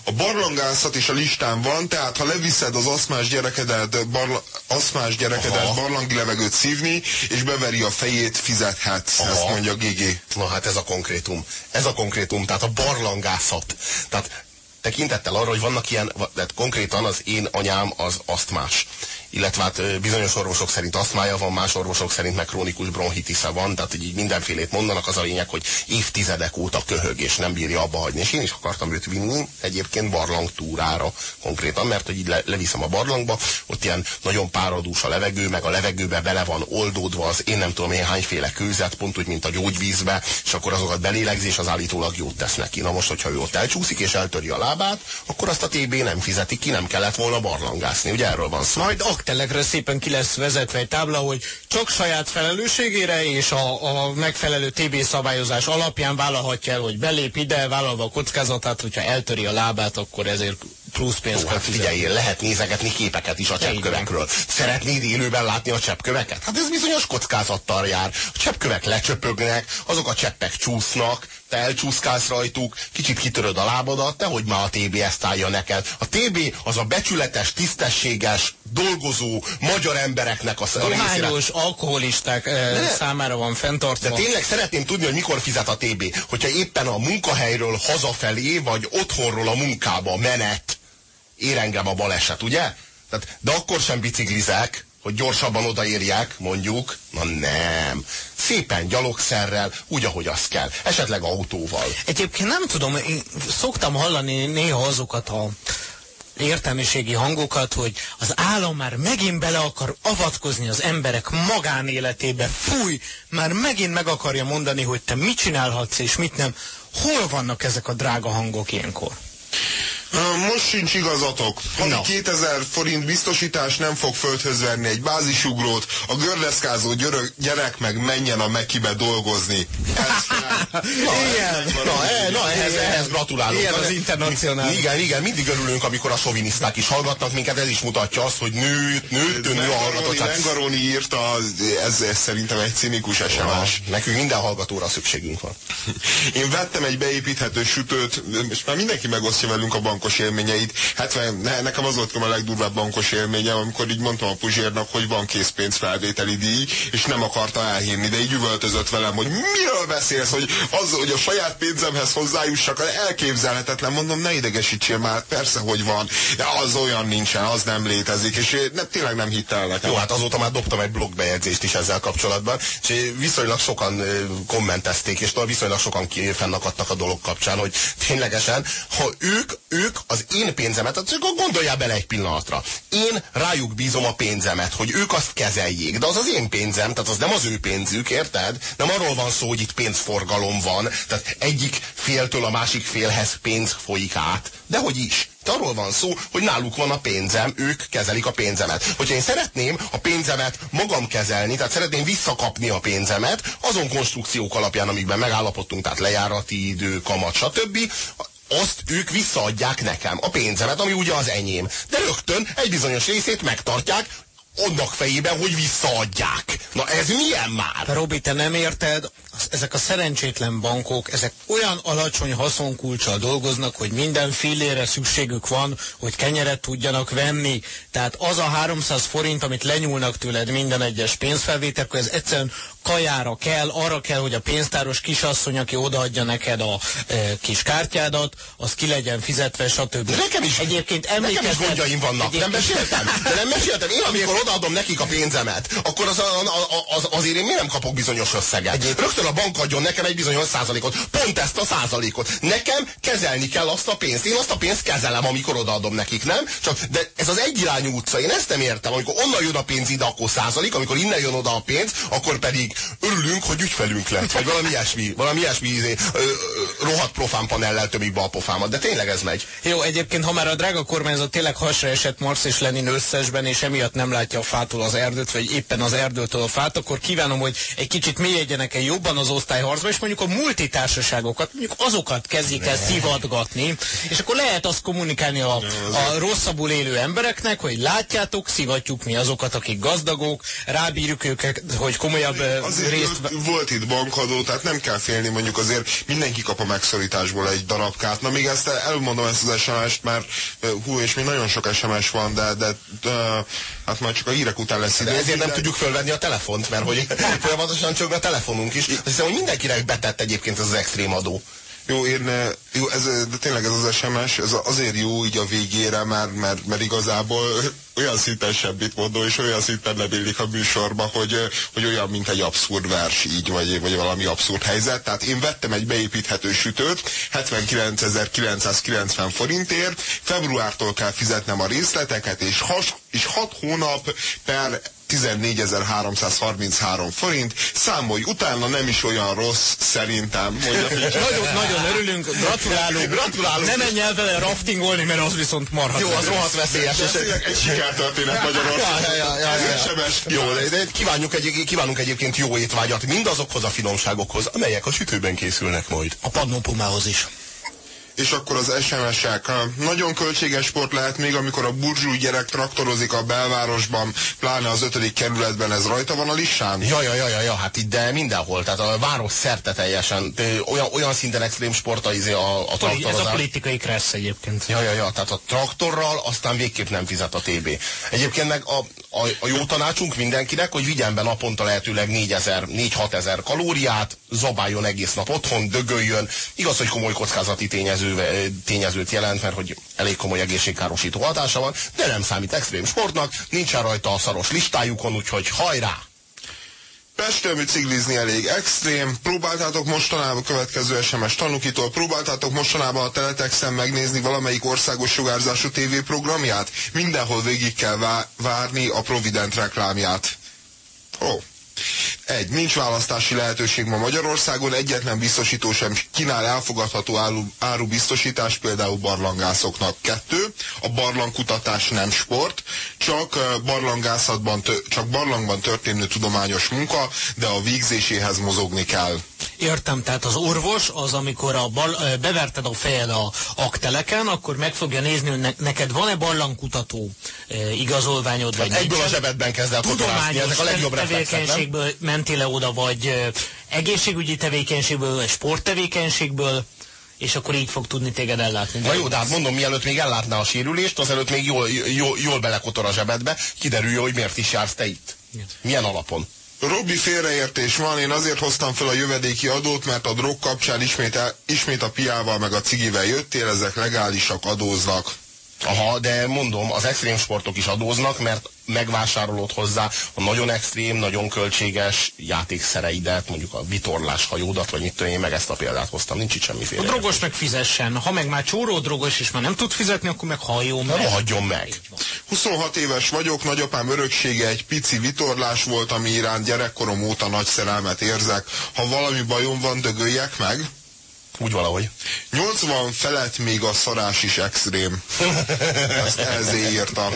A barlangászat is a listán van, tehát ha leviszed az aszmás gyerekedet, barla, aszmás gyerekedet Aha. barlangi levegőt szívni, és beveri a fejét, fizethetsz. Aha. Ezt mondja Gigi. Na hát ez a konkrétum. Ez a konkrétum, tehát a barlangászat. Tehát tekintettel arra, hogy vannak ilyen, tehát konkrétan az én anyám az asztmás illetve hát bizonyos orvosok szerint aszmája van, más orvosok szerint meg krónikus bronhitisza van, tehát így mindenfélét mondanak, az a lényeg, hogy évtizedek óta köhög, és nem bírja abba hagyni. És én is akartam őt vinni egyébként barlangtúrára konkrétan, mert hogy így le, leviszem a barlangba, ott ilyen nagyon páradús a levegő, meg a levegőbe bele van oldódva az én nem tudom én hányféle kőzet, pont úgy, mint a gyógyvízbe, és akkor azokat belélegzés az állítólag jót tesz neki. Na most, hogyha ő ott elcsúszik és eltöri a lábát, akkor azt a TB nem fizeti ki, nem kellett volna barlangászni. Ugye erről van szó. Majd aktelekre szépen ki lesz vezetve egy tábla, hogy csak saját felelősségére és a, a megfelelő TB szabályozás alapján vállalhatja el, hogy belép ide, vállalva a kockázatát, hogyha eltöri a lábát, akkor ezért plusz pénzt hát figyelj, lehet nézegetni képeket is a cseppkövekről. Szeretnéd élőben látni a cseppköveket? Hát ez bizonyos kockázattal jár. A cseppkövek lecsöpögnek, azok a cseppek csúsznak, te elcsúszkálsz rajtuk, kicsit kitöröd a lábadat, hogy már a TB ezt állja neked. A TB az a becsületes, tisztességes, dolgozó magyar embereknek a Dohányos, alkoholisták e, számára van fenntartva. De tényleg szeretném tudni, hogy mikor fizet a TB. Hogyha éppen a munkahelyről hazafelé, vagy otthonról a munkába menet ér engem a baleset, ugye? Tehát, de akkor sem biciklizek, hogy gyorsabban odaérják, mondjuk. Na nem. Szépen gyalogszerrel, úgy, ahogy az kell. Esetleg autóval. Egyébként nem tudom, én szoktam hallani néha azokat a értelmiségi hangokat, hogy az állam már megint bele akar avatkozni az emberek magánéletébe. Fúj, már megint meg akarja mondani, hogy te mit csinálhatsz és mit nem. Hol vannak ezek a drága hangok ilyenkor? Most sincs igazatok. Havi No. 2000 forint biztosítás nem fog földhöz verni egy bázisugrót, a gördeszkázó györök, gyerek meg menjen a Mekibe dolgozni. Ez [LAUGHS] Igen. Na, e, na ehhez, ehhez gratulálunk. Ilyen Na, az internacionális. Igen, igen, mindig örülünk, amikor a soviniszták is hallgatnak minket, ez is mutatja azt, hogy nő a Mengaroni, hallgatottság. Mengaroni írta, ez, ez szerintem egy cinikus SMS. Nekünk minden hallgatóra szükségünk van. Én vettem egy beépíthető sütőt, és már mindenki megosztja velünk a bankos élményeit. 70, ne, nekem az volt a legdurvább bankos élményem, amikor így mondtam a Puzsérnak, hogy van készpénz felvételi díj, és nem akarta elhívni, de így üvöltözött velem, hogy miről beszélsz, hogy az, hogy a saját pénzemhez hozzájussak, elképzelhetetlen, mondom, ne idegesítsél már, persze, hogy van, de az olyan nincsen, az nem létezik, és nem, tényleg nem hitt el nekem. Jó, hát azóta már dobtam egy blogbejegyzést is ezzel kapcsolatban, és viszonylag sokan kommentezték, és viszonylag sokan fennakadtak a dolog kapcsán, hogy ténylegesen, ha ők, ők az én pénzemet, hát csak gondoljál bele egy pillanatra. Én rájuk bízom a pénzemet, hogy ők azt kezeljék, de az az én pénzem, tehát az nem az ő pénzük, érted? Nem arról van szó, hogy itt pénzforgalom van, tehát egyik féltől a másik félhez pénz folyik át. De hogy is. Itt arról van szó, hogy náluk van a pénzem, ők kezelik a pénzemet. Hogyha én szeretném a pénzemet magam kezelni, tehát szeretném visszakapni a pénzemet, azon konstrukciók alapján, amikben megállapodtunk, tehát lejárati idő, kamat, stb., azt ők visszaadják nekem, a pénzemet, ami ugye az enyém. De rögtön egy bizonyos részét megtartják, annak fejében, hogy visszaadják. Na ez milyen már? Robi, te nem érted? Ezek a szerencsétlen bankok, ezek olyan alacsony haszonkulcsal dolgoznak, hogy minden fillére szükségük van, hogy kenyeret tudjanak venni. Tehát az a 300 forint, amit lenyúlnak tőled minden egyes pénzfelvételkor, ez egyszerűen kajára kell, arra kell, hogy a pénztáros kisasszony, aki odaadja neked a e, kis kártyádat, az ki legyen fizetve, stb. De nekem is, Egyébként nekem is gondjaim vannak, nem Egyébként- meséltem? De nem meséltem. Én amikor odaadom nekik a pénzemet, akkor az, az, azért én miért nem kapok bizonyos összeget? Rögtön a bank adjon nekem egy bizonyos százalékot. Pont ezt a százalékot. Nekem kezelni kell azt a pénzt. Én azt a pénzt kezelem, amikor odaadom nekik, nem? Csak, de ez az egyirányú utca. Én ezt nem értem. Amikor onnan jön a pénz ide, akkor százalék, amikor innen jön oda a pénz, akkor pedig örülünk, hogy ügyfelünk lett. Vagy valami ilyesmi, valami ilyesmi izé, ö, ö, rohadt profán panellel tömik be a pofámat. De tényleg ez megy. Jó, egyébként, ha már a drága kormányzat tényleg hasra esett Marx és Lenin összesben, és emiatt nem látja a fától az erdőt, vagy éppen az erdőtől a fát, akkor kívánom, hogy egy kicsit mélyedjenek el jobban az osztályharcba, és mondjuk a multitársaságokat, mondjuk azokat kezdjék el szivatgatni, és akkor lehet azt kommunikálni a, a rosszabbul élő embereknek, hogy látjátok, szivatjuk mi azokat, akik gazdagok, rábírjuk őket, hogy komolyabb Azért részt... volt, volt itt bankadó, tehát nem kell félni, mondjuk azért mindenki kap a megszorításból egy darabkát. Na még ezt elmondom ezt az SMS-t, mert hú, és még nagyon sok SMS van, de, de ö, hát majd csak a hírek után lesz De idő. ezért nem tudjuk fölvenni a telefont, mert hogy [LAUGHS] folyamatosan csöng a telefonunk is. Azt hiszem, hogy mindenkinek betett egyébként az extrém adó. Jó, én, eh, jó, ez, eh, de tényleg ez az SMS, ez azért jó így a végére, mert, mert, mert igazából [LAUGHS] olyan szinten semmit mondó, és olyan szinten nem illik a műsorba, hogy, eh, hogy olyan, mint egy abszurd vers így, vagy, vagy valami abszurd helyzet. Tehát én vettem egy beépíthető sütőt, 79.990 forintért, februártól kell fizetnem a részleteket, és, has, és 6 hónap per 14.333 forint. Számolj utána, nem is olyan rossz, szerintem. Mondja. [LAUGHS] Nagyon, nagyon örülünk, gratulálunk. Gratulálunk. Ne menj el vele raftingolni, mert az viszont marha. Jó, az rohadt veszélyes. Ez tényleg egy sikertörténet Magyarországon. Ja, ja, ja, ja, ja. Jó, de, de kívánjuk, egy, kívánunk egyébként jó étvágyat mindazokhoz a finomságokhoz, amelyek a sütőben készülnek majd. A padnópumához is. És akkor az SMS-ek. Nagyon költséges sport lehet még, amikor a burzsúj gyerek traktorozik a belvárosban, pláne az ötödik kerületben, ez rajta van a listán? Ja, ja, ja, ja, ja, hát itt de mindenhol, tehát a város szerte teljesen, olyan, olyan szinten extrém sport a, izé a, a Ez a traktorozás. politikai kressz egyébként. Ja, ja, ja, tehát a traktorral aztán végképp nem fizet a TB. Egyébként meg a, a, a jó tanácsunk mindenkinek, hogy vigyen be naponta lehetőleg 4000, 4-6 ezer kalóriát, zabáljon egész nap otthon, dögöljön. Igaz, hogy komoly kockázati tényező, tényezőt jelent, mert hogy elég komoly egészségkárosító hatása van, de nem számít extrém sportnak, nincsen rajta a szaros listájukon, úgyhogy hajrá! Pesttől biciklizni elég extrém. Próbáltátok mostanában a következő SMS tanukitól, próbáltátok mostanában a Teletexen megnézni valamelyik országos sugárzású tévéprogramját? Mindenhol végig kell vá- várni a Provident reklámját. Ó. Egy, nincs választási lehetőség ma Magyarországon, egyetlen biztosító sem kínál elfogadható áru, árubiztosítást, például barlangászoknak. Kettő, a barlangkutatás nem sport, csak barlangászatban, csak barlangban történő tudományos munka, de a végzéséhez mozogni kell. Értem, tehát az orvos az, amikor a bal, beverted a fejed a akteleken, akkor meg fogja nézni, hogy ne, neked van-e barlangkutató e, igazolványod, vagy Egyből a zsebedben kezd el ezek a legjobb tevékenységből mentél le oda, vagy egészségügyi tevékenységből, sporttevékenységből, és akkor így fog tudni téged ellátni. Na jó, de hát mondom, mielőtt még ellátná a sérülést, azelőtt még jól, jól, jól belekotor a zsebedbe, kiderülje, hogy miért is jársz te itt. Milyen alapon? Robbi félreértés van, én azért hoztam fel a jövedéki adót, mert a drog kapcsán ismét, el, ismét a piával meg a cigivel jöttél, ezek legálisak, adóznak. Aha, de mondom, az extrém sportok is adóznak, mert megvásárolod hozzá a nagyon extrém, nagyon költséges játékszereidet, mondjuk a vitorlás hajódat, vagy mit tudom én, meg ezt a példát hoztam, nincs itt semmiféle. A drogos meg fizessen. Ha meg már csóró drogos, és már nem tud fizetni, akkor meg halljon meg. hagyjon meg. 26 éves vagyok, nagyapám öröksége egy pici vitorlás volt, ami iránt gyerekkorom óta nagy szerelmet érzek. Ha valami bajom van, dögöljek meg. Úgy valahogy. 80 felett még a szarás is extrém. Ezt ezért írtam.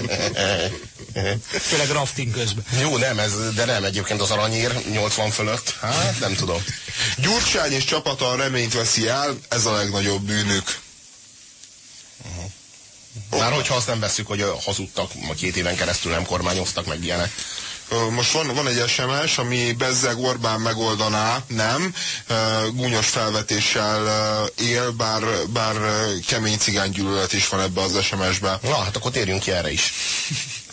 Főleg rafting közben. Jó, nem, ez, de nem egyébként az aranyér 80 fölött. Hát, nem tudom. Gyurcsány és csapata a reményt veszi el, ez a legnagyobb bűnük. Már hogyha azt nem veszük, hogy hazudtak, ma két éven keresztül nem kormányoztak, meg ilyenek. Most van, van egy SMS, ami Bezzeg Orbán megoldaná, nem, gúnyos felvetéssel él, bár, bár kemény cigánygyűlölet is van ebbe az SMS-be. Na, hát akkor térjünk ki erre is.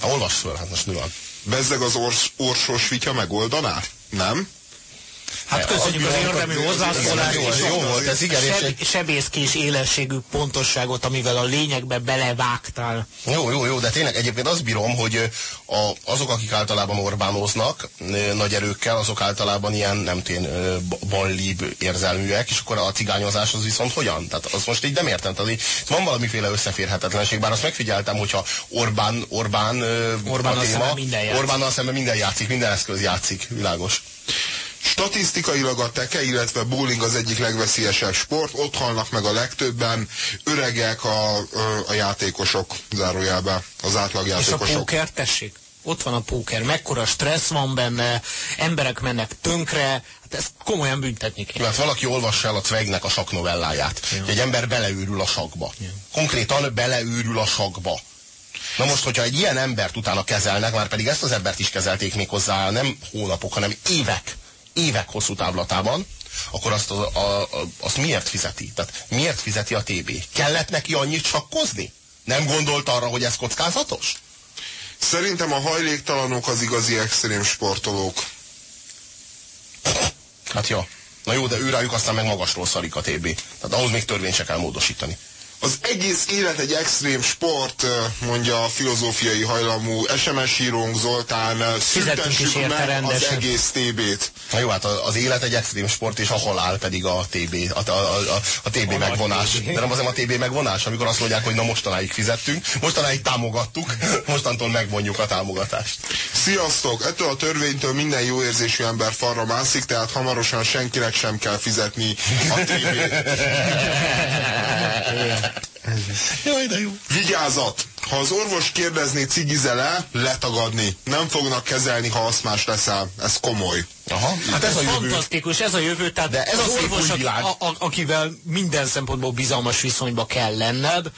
Ha olvass föl, hát most mi van? Bezzeg az ors, orsos vitya megoldaná? Nem? Hát köszönjük az érdemi hozzászólást. Jó, volt ez, igen. Seb, sebészkés élességű pontosságot, amivel a lényegbe belevágtál. Jó, jó, jó, de tényleg egyébként azt bírom, hogy a, azok, akik általában Orbánoznak nagy erőkkel, azok általában ilyen, nem tén, ballíb érzelműek, és akkor a cigányozás az viszont hogyan? Tehát az most így nem értem. Tehát így, van valamiféle összeférhetetlenség, bár azt megfigyeltem, hogyha Orbán, Orbán, Orbán a téma, minden játszik. Orbánnal szemben minden játszik, minden eszköz játszik, világos. Statisztikailag a teke, illetve bowling az egyik legveszélyesebb sport, ott halnak meg a legtöbben, öregek a, a játékosok, zárójelben, az átlagjátékosok. És a póker, tessék? Ott van a póker, mekkora stressz van benne, emberek mennek tönkre, hát ezt komolyan büntetni kell. Mert valaki olvassa el a Zweignek a saknovelláját, hogy egy ember beleőrül a sakba. Ja. Konkrétan beleőrül a sakba. Na most, hogyha egy ilyen embert utána kezelnek, már pedig ezt az embert is kezelték még hozzá nem hónapok, hanem évek évek hosszú távlatában, akkor azt, a, a, a, azt miért fizeti? Tehát miért fizeti a TB? Kellett neki annyit sakkozni? Nem gondolt arra, hogy ez kockázatos? Szerintem a hajléktalanok az igazi extrém sportolók. Hát ja. Na jó, de őrájuk aztán meg magasról szarik a TB. Tehát ahhoz még törvényt se kell módosítani. Az egész élet egy extrém sport, mondja a filozófiai hajlamú SMS írónk Zoltán. Szüntessük meg rendesen. az egész TB-t. Na jó, hát az élet egy extrém sport, és a halál pedig a TB, a, a, a, a TB a megvonás. De nem az nem a TB megvonás, amikor azt mondják, hogy na mostanáig fizettünk, mostanáig támogattuk, [LAUGHS] mostantól megvonjuk a támogatást. Sziasztok! Ettől a törvénytől minden jó érzésű ember falra mászik, tehát hamarosan senkinek sem kell fizetni a TB-t. [LAUGHS] [LAUGHS] Jaj, de jó. Vigyázat! Ha az orvos kérdezné cigizele, letagadni. Nem fognak kezelni, ha aszmás leszel. Ez komoly. Aha, hát ez, ez a jövő. Fantasztikus, ez a jövő. Tehát De ez az a orvos, a, a, akivel minden szempontból bizalmas viszonyba kell lenned,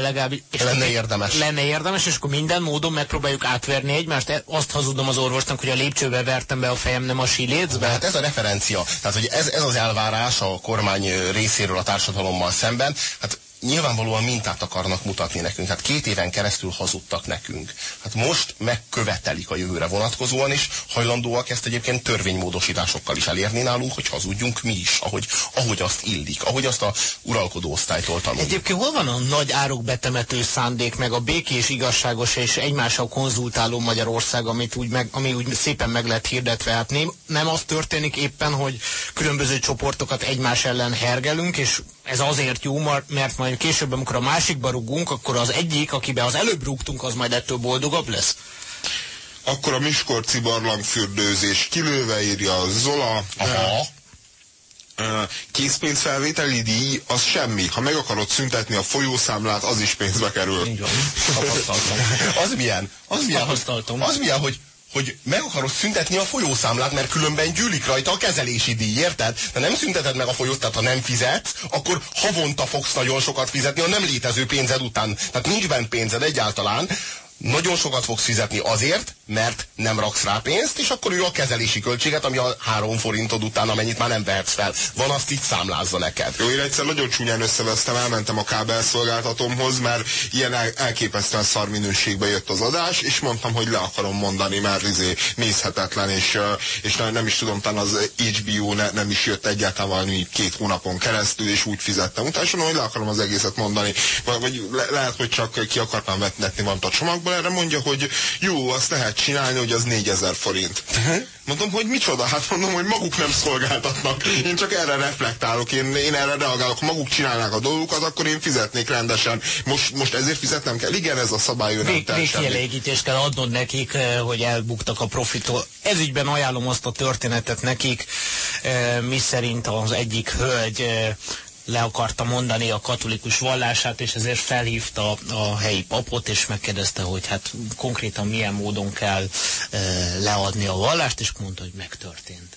legalább lenne érdemes. Lenne érdemes, és akkor minden módon megpróbáljuk átverni egymást. E, azt hazudom az orvosnak, hogy a lépcsőbe vertem be a fejem, nem a silécbe. Hát ez a referencia. Tehát, hogy ez, ez az elvárás a kormány részéről a társadalommal szemben. Hát nyilvánvalóan mintát akarnak mutatni nekünk. Hát két éven keresztül hazudtak nekünk. Hát most megkövetelik a jövőre vonatkozóan, és hajlandóak ezt egyébként törvénymódosításokkal is elérni nálunk, hogy hazudjunk mi is, ahogy, ahogy azt illik, ahogy azt a uralkodó osztálytól tanuljuk. Egyébként hol van a nagy árok betemető szándék, meg a békés, igazságos és egymással konzultáló Magyarország, amit úgy meg, ami úgy szépen meg lett hirdetve? Hát nem, nem az történik éppen, hogy különböző csoportokat egymás ellen hergelünk, és ez azért jó, mert majd később, amikor a másikba rugunk, akkor az egyik, akiben az előbb rúgtunk, az majd ettől boldogabb lesz? Akkor a Miskolci barlangfürdőzés kilőve írja Zola. Aha. Készpénzfelvételi díj az semmi. Ha meg akarod szüntetni a folyószámlát, az is pénzbe kerül. Így van. [LAUGHS] Az milyen? Az milyen, hogy, az milyen, hogy hogy meg akarod szüntetni a folyószámlát, mert különben gyűlik rajta a kezelési díj, érted? De nem szünteted meg a folyót, tehát ha nem fizetsz, akkor havonta fogsz nagyon sokat fizetni a nem létező pénzed után. Tehát nincs bent pénzed egyáltalán, nagyon sokat fogsz fizetni azért, mert nem raksz rá pénzt, és akkor ő a kezelési költséget, ami a három forintod után, amennyit már nem vehetsz fel. Van, azt így számlázza neked. Jó, én egyszer nagyon csúnyán összevesztem, elmentem a kábelszolgáltatómhoz, mert ilyen el, elképesztően szar minőségbe jött az adás, és mondtam, hogy le akarom mondani, mert izé nézhetetlen, és, és nem, is tudom, talán az HBO ne, nem is jött egyáltalán valami két hónapon keresztül, és úgy fizettem. Utána hogy le akarom az egészet mondani, vagy, vagy le, lehet, hogy csak ki akartam vetni valamit a csomagból, erre mondja, hogy jó, azt lehet csinálni, hogy az 4000 forint. Mondom, hogy micsoda? Hát mondom, hogy maguk nem szolgáltatnak. Én csak erre reflektálok, én, én erre reagálok. Ha maguk csinálnák a dolgukat, akkor én fizetnék rendesen. Most, most ezért fizetnem kell. Igen, ez a szabály, ő nem végkielégítést kell adnod nekik, eh, hogy elbuktak a profitól. Ezügyben ajánlom azt a történetet nekik, eh, mi szerint az egyik hölgy eh, le akarta mondani a katolikus vallását, és ezért felhívta a helyi papot, és megkérdezte, hogy hát konkrétan milyen módon kell leadni a vallást, és mondta, hogy megtörtént.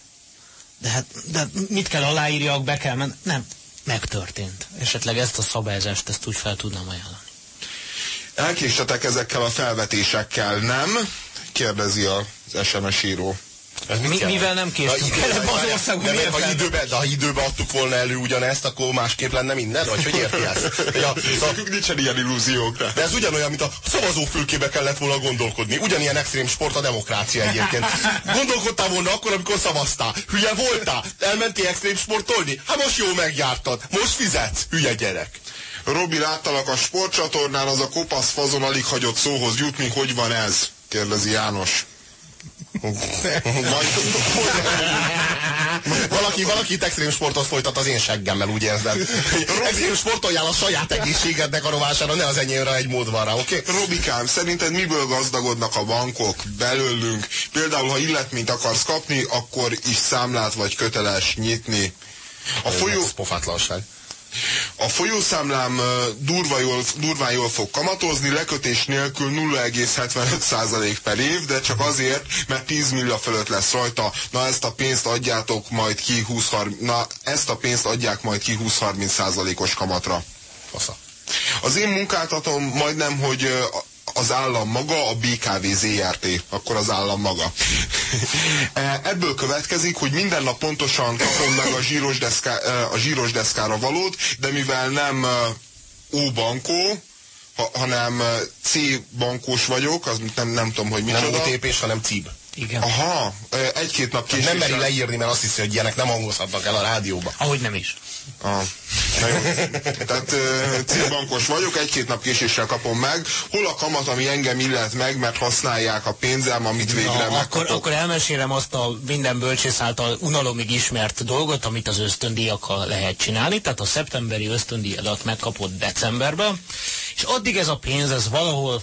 De hát de mit kell aláírjak, be kell menni? Nem, megtörtént. Esetleg ezt a szabályzást, ezt úgy fel tudnám ajánlani. Elkéstetek ezekkel a felvetésekkel, nem? Kérdezi az SMS író. Mi, mivel nem késtünk Ha- el ebbe az országban, de miért ha időben, de ha időben adtuk volna elő ugyanezt, akkor másképp lenne minden? Vagy hogy érti ezt? Hogy a, szóval, Nekünk nincsen ilyen illúziók. de ez ugyanolyan, mint a szavazófülkébe kellett volna gondolkodni. Ugyanilyen extrém sport a demokrácia egyébként. Gondolkodtál volna akkor, amikor szavaztál. Hülye voltál? Elmentél extrém sportolni? Hát most jó megjártad. Most fizetsz, hülye gyerek. Robi, láttalak a sportcsatornán, az a kopasz fazon alig hagyott szóhoz jutni, hogy van ez? Kérdezi János. Valaki, valaki itt extrém sportot folytat az én seggemmel, úgy érzed. Extrém sportoljál a saját egészségednek a rovására, ne az enyémre egy mód van rá, oké? Okay? Robikám, szerinted miből gazdagodnak a bankok belőlünk? Például, ha illetményt akarsz kapni, akkor is számlát vagy köteles nyitni. A, folyó, Ez pofátlanság. A folyószámlám durva jól, durván jól fog kamatozni, lekötés nélkül 0,75% per év, de csak azért, mert 10 millió fölött lesz rajta. Na ezt a pénzt adjátok majd ki 20 na ezt a pénzt adják majd ki 20-30%-os kamatra. Fasza. Az én munkáltatom majdnem, hogy az állam maga, a BKV ZRT, akkor az állam maga. [LAUGHS] E, Ebből következik, hogy minden nap pontosan kapom meg a zsíros, deszká, e, a zsíros deszkára valót, de mivel nem e, O-bankó, ha, hanem C-bankós vagyok, az nem, nem tudom, hogy Nem micsoda. OTP-s, hanem CIB. Igen. Aha, egy-két nap Nem később. meri leírni, mert azt hiszi, hogy ilyenek nem hangozhatnak el a rádióba. Ahogy nem is. Ah. [LAUGHS] Tehát célbankos vagyok, egy-két nap késéssel kapom meg. Hol a kamat, ami engem illet meg, mert használják a pénzem, amit végre Na, akkor, megkapok. akkor elmesélem azt a minden bölcsész által unalomig ismert dolgot, amit az ösztöndíjakkal lehet csinálni. Tehát a szeptemberi ösztöndíjadat megkapod decemberben, és addig ez a pénz, ez valahol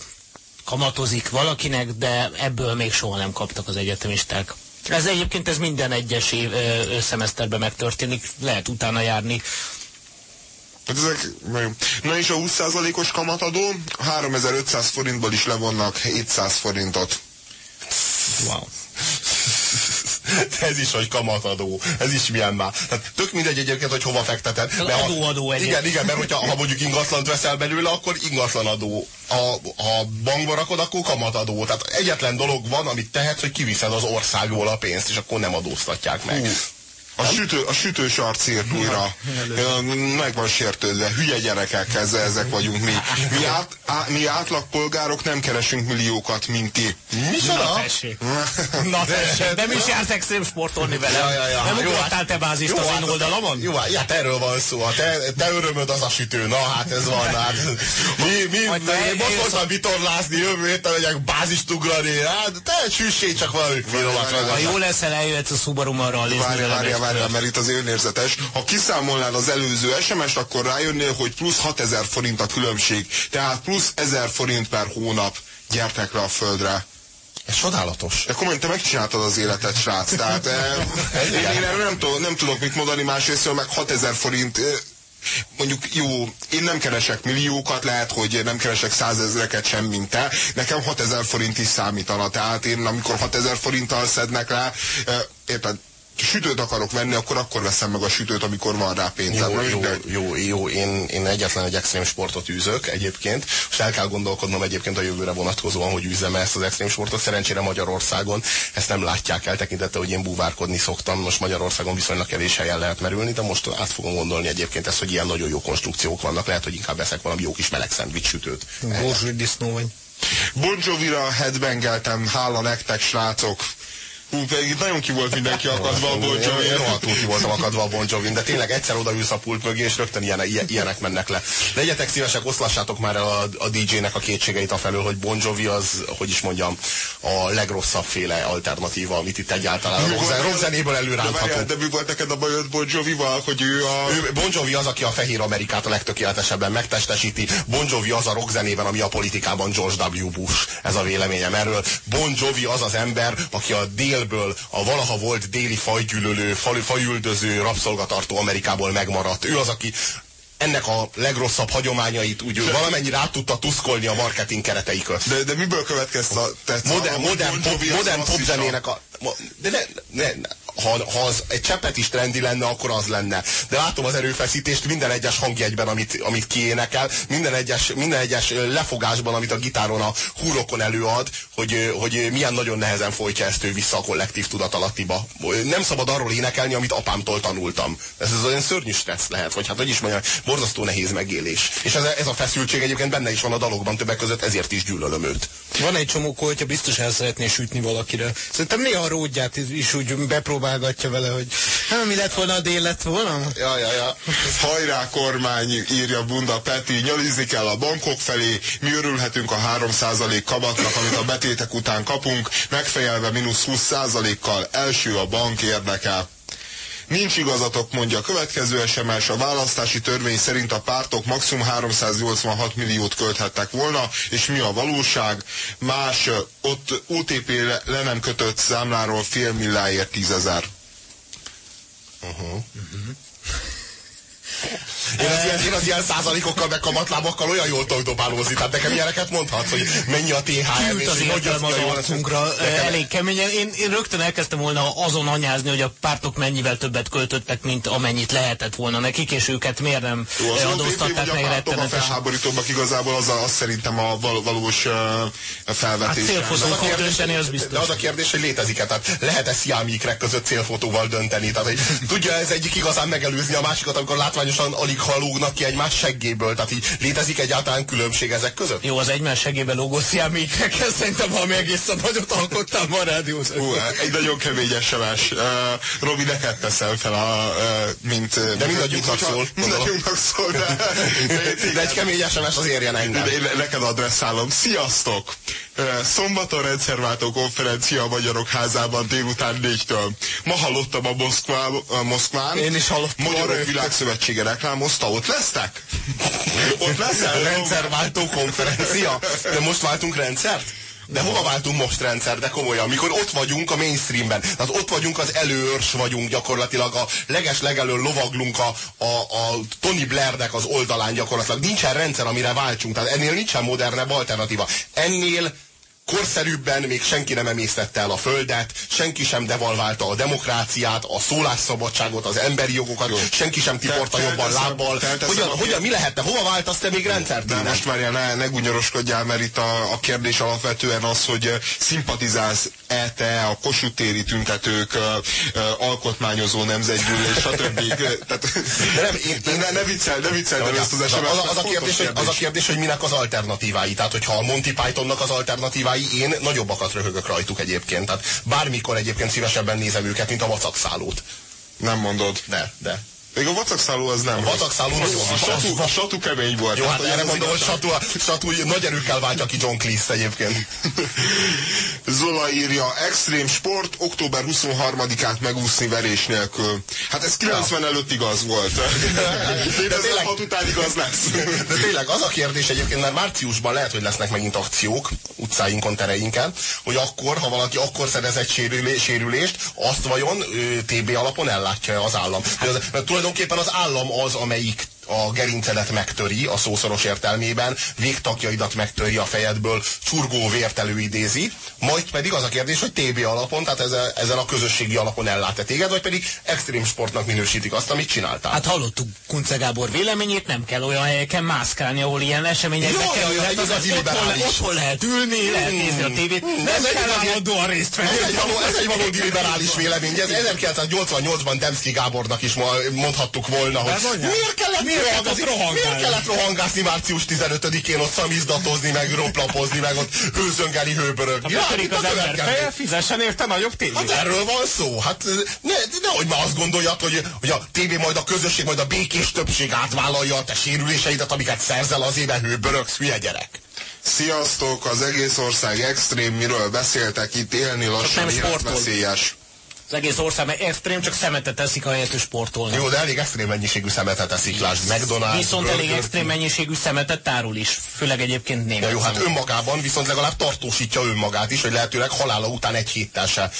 kamatozik valakinek, de ebből még soha nem kaptak az egyetemisták. Ez egyébként ez minden egyes év, ö, szemeszterben megtörténik, lehet utána járni. Hát ezek, na és a 20%-os kamatadó 3500 forintból is levonnak 700 forintot. Wow. [LAUGHS] Ez is, hogy kamatadó. Ez is milyen már. Tehát tök mindegy egyébként, hogy hova fekteted. Mert ha- adó-adó Igen, egyébként. igen, mert hogyha ha mondjuk ingatlant veszel belőle, akkor ingatlanadó. Ha, ha bankba rakod, akkor kamatadó. Tehát egyetlen dolog van, amit tehetsz, hogy kiviszed az országból a pénzt, és akkor nem adóztatják meg. Hú. A, sütő, a sütős arcírt újra. Meg van sértődve. Hülye gyerekek, ez, ezek vagyunk mi. Mi, át, á, mi átlagpolgárok nem keresünk milliókat, mint ti. Micsoda? Na tessék. Na tessék. Nem is jársz extrém sportolni velem. Ja, ja, ja. Nem ugrottál te bázist az én oldalamon? Jó, hát hát erről van szó. A te, te örömöd az a sütő. Na, hát ez van. Hát. Mi, mi, most voltam vitorlázni jövő héten, megyek bázist ugrani. Hát, te süssé csak valami finomat. Ha jó leszel, eljöhetsz a Subaru-mal rallizni Várjál, velem várjál, mert itt az önérzetes. Ha kiszámolnád az előző SMS-t, akkor rájönnél, hogy plusz 6000 forint a különbség. Tehát plusz 1000 forint per hónap. Gyertek le a földre. Ez csodálatos. De komolyan, te megcsináltad az életet, srác. Tehát eh, [LAUGHS] én, én erre nem, tudok, nem tudok mit mondani, másrészt meg 6000 forint eh, mondjuk jó, én nem keresek milliókat, lehet, hogy nem keresek százezreket sem, mint te, nekem 6000 forint is számítana, tehát én amikor 6000 forinttal szednek le, eh, érted, sütőt akarok venni, akkor akkor veszem meg a sütőt, amikor van rá pénzem. Jó, jó, jó, jó, én, én egyetlen egy extrém sportot űzök egyébként, és el kell gondolkodnom egyébként a jövőre vonatkozóan, hogy űzzem ezt az extrém sportot. Szerencsére Magyarországon ezt nem látják el, tekintette, hogy én búvárkodni szoktam. Most Magyarországon viszonylag kevés helyen lehet merülni, de most át fogom gondolni egyébként ezt, hogy ilyen nagyon jó konstrukciók vannak. Lehet, hogy inkább veszek valami jó kis meleg szendvics sütőt. Borzsúly disznó vagy. Bon Jovi-ra headbangeltem, hála nektek, srácok. Hú, pedig nagyon ki volt mindenki akadva a Bon Jovi. Én rohadtul ki voltam akadva a Bon Jovi, de tényleg egyszer odaülsz a pult mögé, és rögtön ilyen, ilyenek mennek le. Legyetek szívesek, oszlassátok már el a, a DJ-nek a kétségeit afelől, hogy Bon Jovi az, hogy is mondjam, a legrosszabb féle alternatíva, amit itt egyáltalán a rockzenéből előrántható. De, de mi volt neked a bajod Bon Jovi-val, hogy ő a... Ő, bon Jovi az, aki a fehér Amerikát a legtökéletesebben megtestesíti. Bon Jovi az a rockzenében, ami a politikában George W. Bush. Ez a véleményem erről. Bon Jovi az az ember, aki a dél délből, a valaha volt déli fajgyűlölő, fajüldöző, rabszolgatartó Amerikából megmaradt. Ő az, aki ennek a legrosszabb hagyományait úgy valamennyire át tudta tuszkolni a marketing keretei közt. De, de miből következett? Modern, modern, pop, modern popzenének a... De ne, ne, ha, ha az egy cseppet is trendi lenne, akkor az lenne. De látom az erőfeszítést minden egyes hangjegyben, amit, amit kiénekel, minden egyes, minden egyes lefogásban, amit a gitáron a húrokon előad, hogy, hogy milyen nagyon nehezen folytja ezt ő vissza a kollektív tudatalattiba. Nem szabad arról énekelni, amit apámtól tanultam. Ez, ez olyan szörnyű stressz lehet, vagy hát hogy is mondjam, borzasztó nehéz megélés. És ez, ez a feszültség egyébként benne is van a dalokban többek között, ezért is gyűlölöm őt. Van egy csomó hogyha biztos el szeretné sütni valakire. Szerintem néha a ródját is úgy bepróbál próbálgatja vele, hogy hát, mi lett volna, a dél lett volna? Ja, ja, ja. Hajrá kormány, írja Bunda Peti, nyalizni kell a bankok felé, mi örülhetünk a 3% kamatnak, amit a betétek után kapunk, megfejelve mínusz 20%-kal, első a bank érdeke. Nincs igazatok, mondja következő SMS, a választási törvény szerint a pártok maximum 386 milliót költhettek volna, és mi a valóság? Más, ott UTP le, le nem kötött számláról fél milláért tízezer. Uh-huh. Uh-huh. Én az, ilyen, én az ilyen százalékokkal, meg kamatlábakkal olyan jól tudok dobálózni. Tehát nekem ilyeneket mondhatsz, hogy mennyi a THM. Kiült az értelem az arcunkra elég keményen. Én, én rögtön elkezdtem volna azon anyázni, hogy a pártok mennyivel többet költöttek, mint amennyit lehetett volna nekik, és őket miért nem Jó, az adóztatták meg rettenetesen. A felháborítóbbak igazából az, a, az szerintem a val valós uh, felvetés. Hát célfotóval dönteni, az biztos. De az a kérdés, hogy létezik-e? Tehát lehet-e sziámikrek között célfotóval dönteni? Tehát, hogy tudja ez egyik igazán megelőzni a másikat, amikor látványosan alig halógnak ki egymás seggéből. Tehát így létezik egyáltalán különbség ezek között? Jó, az egymás seggében lógó sziámékekhez szerintem valami egészen nagyot alkottál ma a rádió. Hú, egy nagyon kemény SMS. Uh, Robi, neked teszem fel, a, uh, mint... De mindannyiunknak szól. Mindannyiunknak szól, de... [LAUGHS] de egy kemény SMS az érjen engem. De én neked adresszálom. Sziasztok! Szombaton rendszerváltó konferencia a Magyarok házában délután négytől. Ma hallottam a, Moszkvá, a Moszkván. Én is hallottam. Magyarok Világszövetsége reklámozta. Ott lesztek? Ott leszel? Rendszerváltó konferencia. De most váltunk rendszert? De hova váltunk most rendszer, de komolyan, mikor ott vagyunk a mainstreamben, tehát ott vagyunk az előörs vagyunk gyakorlatilag, a leges legelő lovaglunk a, a, a Tony Blairnek az oldalán gyakorlatilag. Nincsen rendszer, amire váltsunk, tehát ennél nincsen modernebb alternatíva. Ennél korszerűbben még senki nem emésztette el a földet, senki sem devalválta a demokráciát, a szólásszabadságot, az emberi jogokat, Jó. senki sem tiporta te, jobban lábbal. Hogyan, hogyan, mi lehetne? Hova váltasz te még rendszert? De most már ne, ne gunyoroskodjál, mert itt a, a kérdés alapvetően az, hogy szimpatizálsz-e te a kosutéri tüntetők, alkotmányozó nemzetgyűlés, stb. [LAUGHS] Tehát, de nem, én, én, ne, ne viccel, ne viccel, de ezt az SMS. Az, az, a kérdés, kérdés. Hogy, az a kérdés, hogy minek az alternatívái. Tehát, hogyha a Monty Pythonnak az alternatívái kollégái, én nagyobbakat röhögök rajtuk egyébként. Tehát bármikor egyébként szívesebben nézem őket, mint a vacakszállót. Nem mondod. De, de. Még a vacakszálló az nem. A vacakszálló nagyon a, satú, a satú kemény volt. Jó, hát erre mondom, hogy Satú, Satú nagy erőkkel váltja ki John Cleese egyébként. [LAUGHS] Zola írja, extrém sport, október 23-át megúszni verés nélkül. Hát ez 90 előtt igaz volt. [LAUGHS] De tényleg- 2006 után igaz lesz. De tényleg az a kérdés egyébként, mert márciusban lehet, hogy lesznek megint akciók utcáinkon, tereinken, hogy akkor, ha valaki akkor szerez egy sérülé- sérülést, azt vajon TB alapon ellátja az állam. Az, mert tulajdonképpen az állam az, amelyik a gerincedet megtöri a szószoros értelmében, végtagjaidat megtöri a fejedből, csurgó vért előidézi, majd pedig az a kérdés, hogy TB alapon, tehát ezzel, ezzel a közösségi alapon ellát-e téged, vagy pedig extrém sportnak minősítik azt, amit csináltál. Hát hallottuk Kunce Gábor véleményét, nem kell olyan helyeken mászkálni, ahol ilyen eseményekbe kerülhet. egy Az igazi otthon, le, otthon lehet ülni, lehet nézni a tévét, nem Ez kell állandóan részt venni. Ez egy, való, ez egy valódi liberális vélemény. Ez 1988-ban Demszki Gábornak is mondhattuk volna, hogy miért kellett, Miért kellett rohangászni- ott rohangálni? miért kellett rohangászni március 15-én ott szamizdatozni, meg roplapozni, meg ott hőzöngeni, hőbörögni. Ha Hát, betörik itt az a ember feje, fizessen érte nagyobb tévét. Hát erről van szó. Hát ne, nehogy már azt gondoljad, hogy, hogy a tévé majd a közösség, majd a békés többség átvállalja a te sérüléseidet, amiket szerzel az éve hőbörögsz, hülye gyerek. Sziasztok, az egész ország extrém, miről beszéltek itt, élni lassan, nem sportol. életveszélyes. Az egész ország meg extrém, csak szemetet teszik a helyető sportolnak. Jó, de elég extrém mennyiségű szemetet eszik, lásd, McDonald's, Viszont elég Burger extrém mennyiségű szemetet tárul is, főleg egyébként német. Ja, jó, hát önmagában viszont legalább tartósítja önmagát is, hogy lehetőleg halála után egy héttel se,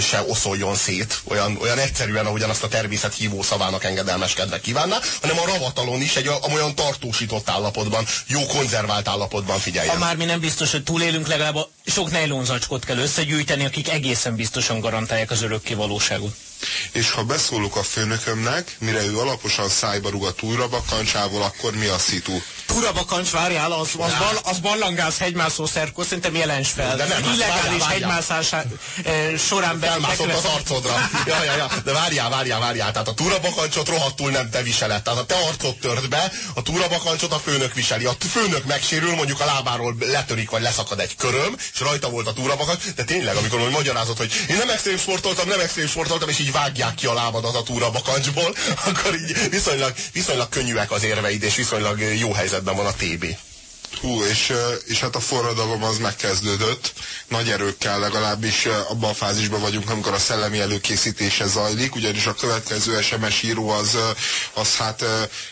se oszoljon szét, olyan, olyan egyszerűen, ahogyan azt a természet hívó szavának engedelmeskedve kívánná, hanem a ravatalon is egy olyan tartósított állapotban, jó konzervált állapotban figyeljen. Ha már mi nem biztos, hogy túlélünk, legalább a sok nejlonzacskot kell összegyűjteni, akik egészen biztosan garantálják az ki valóságot. És ha beszólok a főnökömnek, mire ő alaposan szájba rúg a túrabakancsával, akkor mi a szitu? Turabakancs, várjál, az, az, bal, az barlangász hegymászó szerkó, szerintem jelens fel. De nem, Illegális hegymászás eh, során be- Felmászott az arcodra. Ja, ja, ja. De várjál, várjál, várjál. Tehát a túrabakancsot rohadtul nem te viseled. Tehát a te arcod tört be, a túrabakancsot a főnök viseli. A főnök megsérül, mondjuk a lábáról letörik, vagy leszakad egy köröm, és rajta volt a túrabakancs. De tényleg, amikor majd magyarázott, hogy én nem extrém sportoltam, nem extrém sportoltam, és így vágják ki a lábadat a túrabakancsból, [LAUGHS] akkor így viszonylag, viszonylag könnyűek az érveid, és viszonylag jó helyzetben van a TB. Hú, és, és hát a forradalom az megkezdődött, nagy erőkkel legalábbis abban a fázisban vagyunk, amikor a szellemi előkészítése zajlik, ugyanis a következő SMS író az, az hát,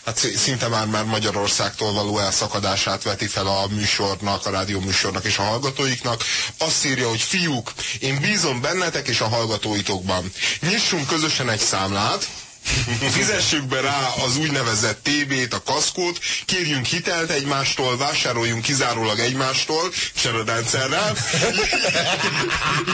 hát szinte már, már Magyarországtól való elszakadását veti fel a műsornak, a rádió műsornak és a hallgatóiknak. Azt írja, hogy fiúk, én bízom bennetek és a hallgatóitokban. Nyissunk közösen egy számlát, Fizessük be rá az úgynevezett TB-t, a kaszkót, kérjünk hitelt egymástól, vásároljunk kizárólag egymástól, seredáncerrel.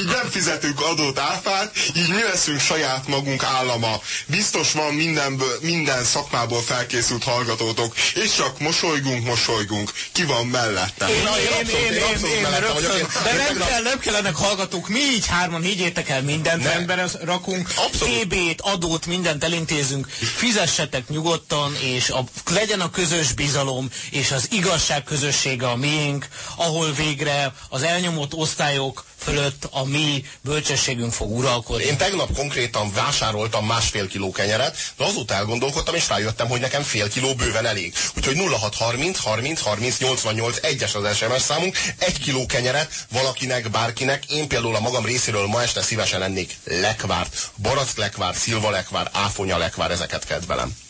Így nem fizetünk adót áfát, így mi leszünk saját magunk állama. Biztos van mindenből, minden szakmából felkészült hallgatótok, és csak mosolygunk, mosolygunk. Ki van mellettem? Én, én, abszolút- én, én én, abszolút én, én mellette vagyok. rögtön, Én- de én nem, kell, nem kellenek hallgatók, mi így hárman, higgyétek el, mindent rendben rakunk, Abszolút. TB-t, adót, mindent elintézünk, fizessetek nyugodtan, és a, legyen a közös bizalom, és az igazság közössége a miénk, ahol végre az elnyomott osztályok fölött a mi bölcsességünk fog uralkodni. Én tegnap konkrétan vásároltam másfél kiló kenyeret, de azóta elgondolkodtam, és rájöttem, hogy nekem fél kiló bőven elég. Úgyhogy 0630 30 30 88 egyes az SMS számunk, egy kiló kenyeret valakinek, bárkinek. Én például a magam részéről ma este szívesen ennék lekvárt, barack lekvár, szilva lekvár, áfonya lekvár, ezeket kedvelem.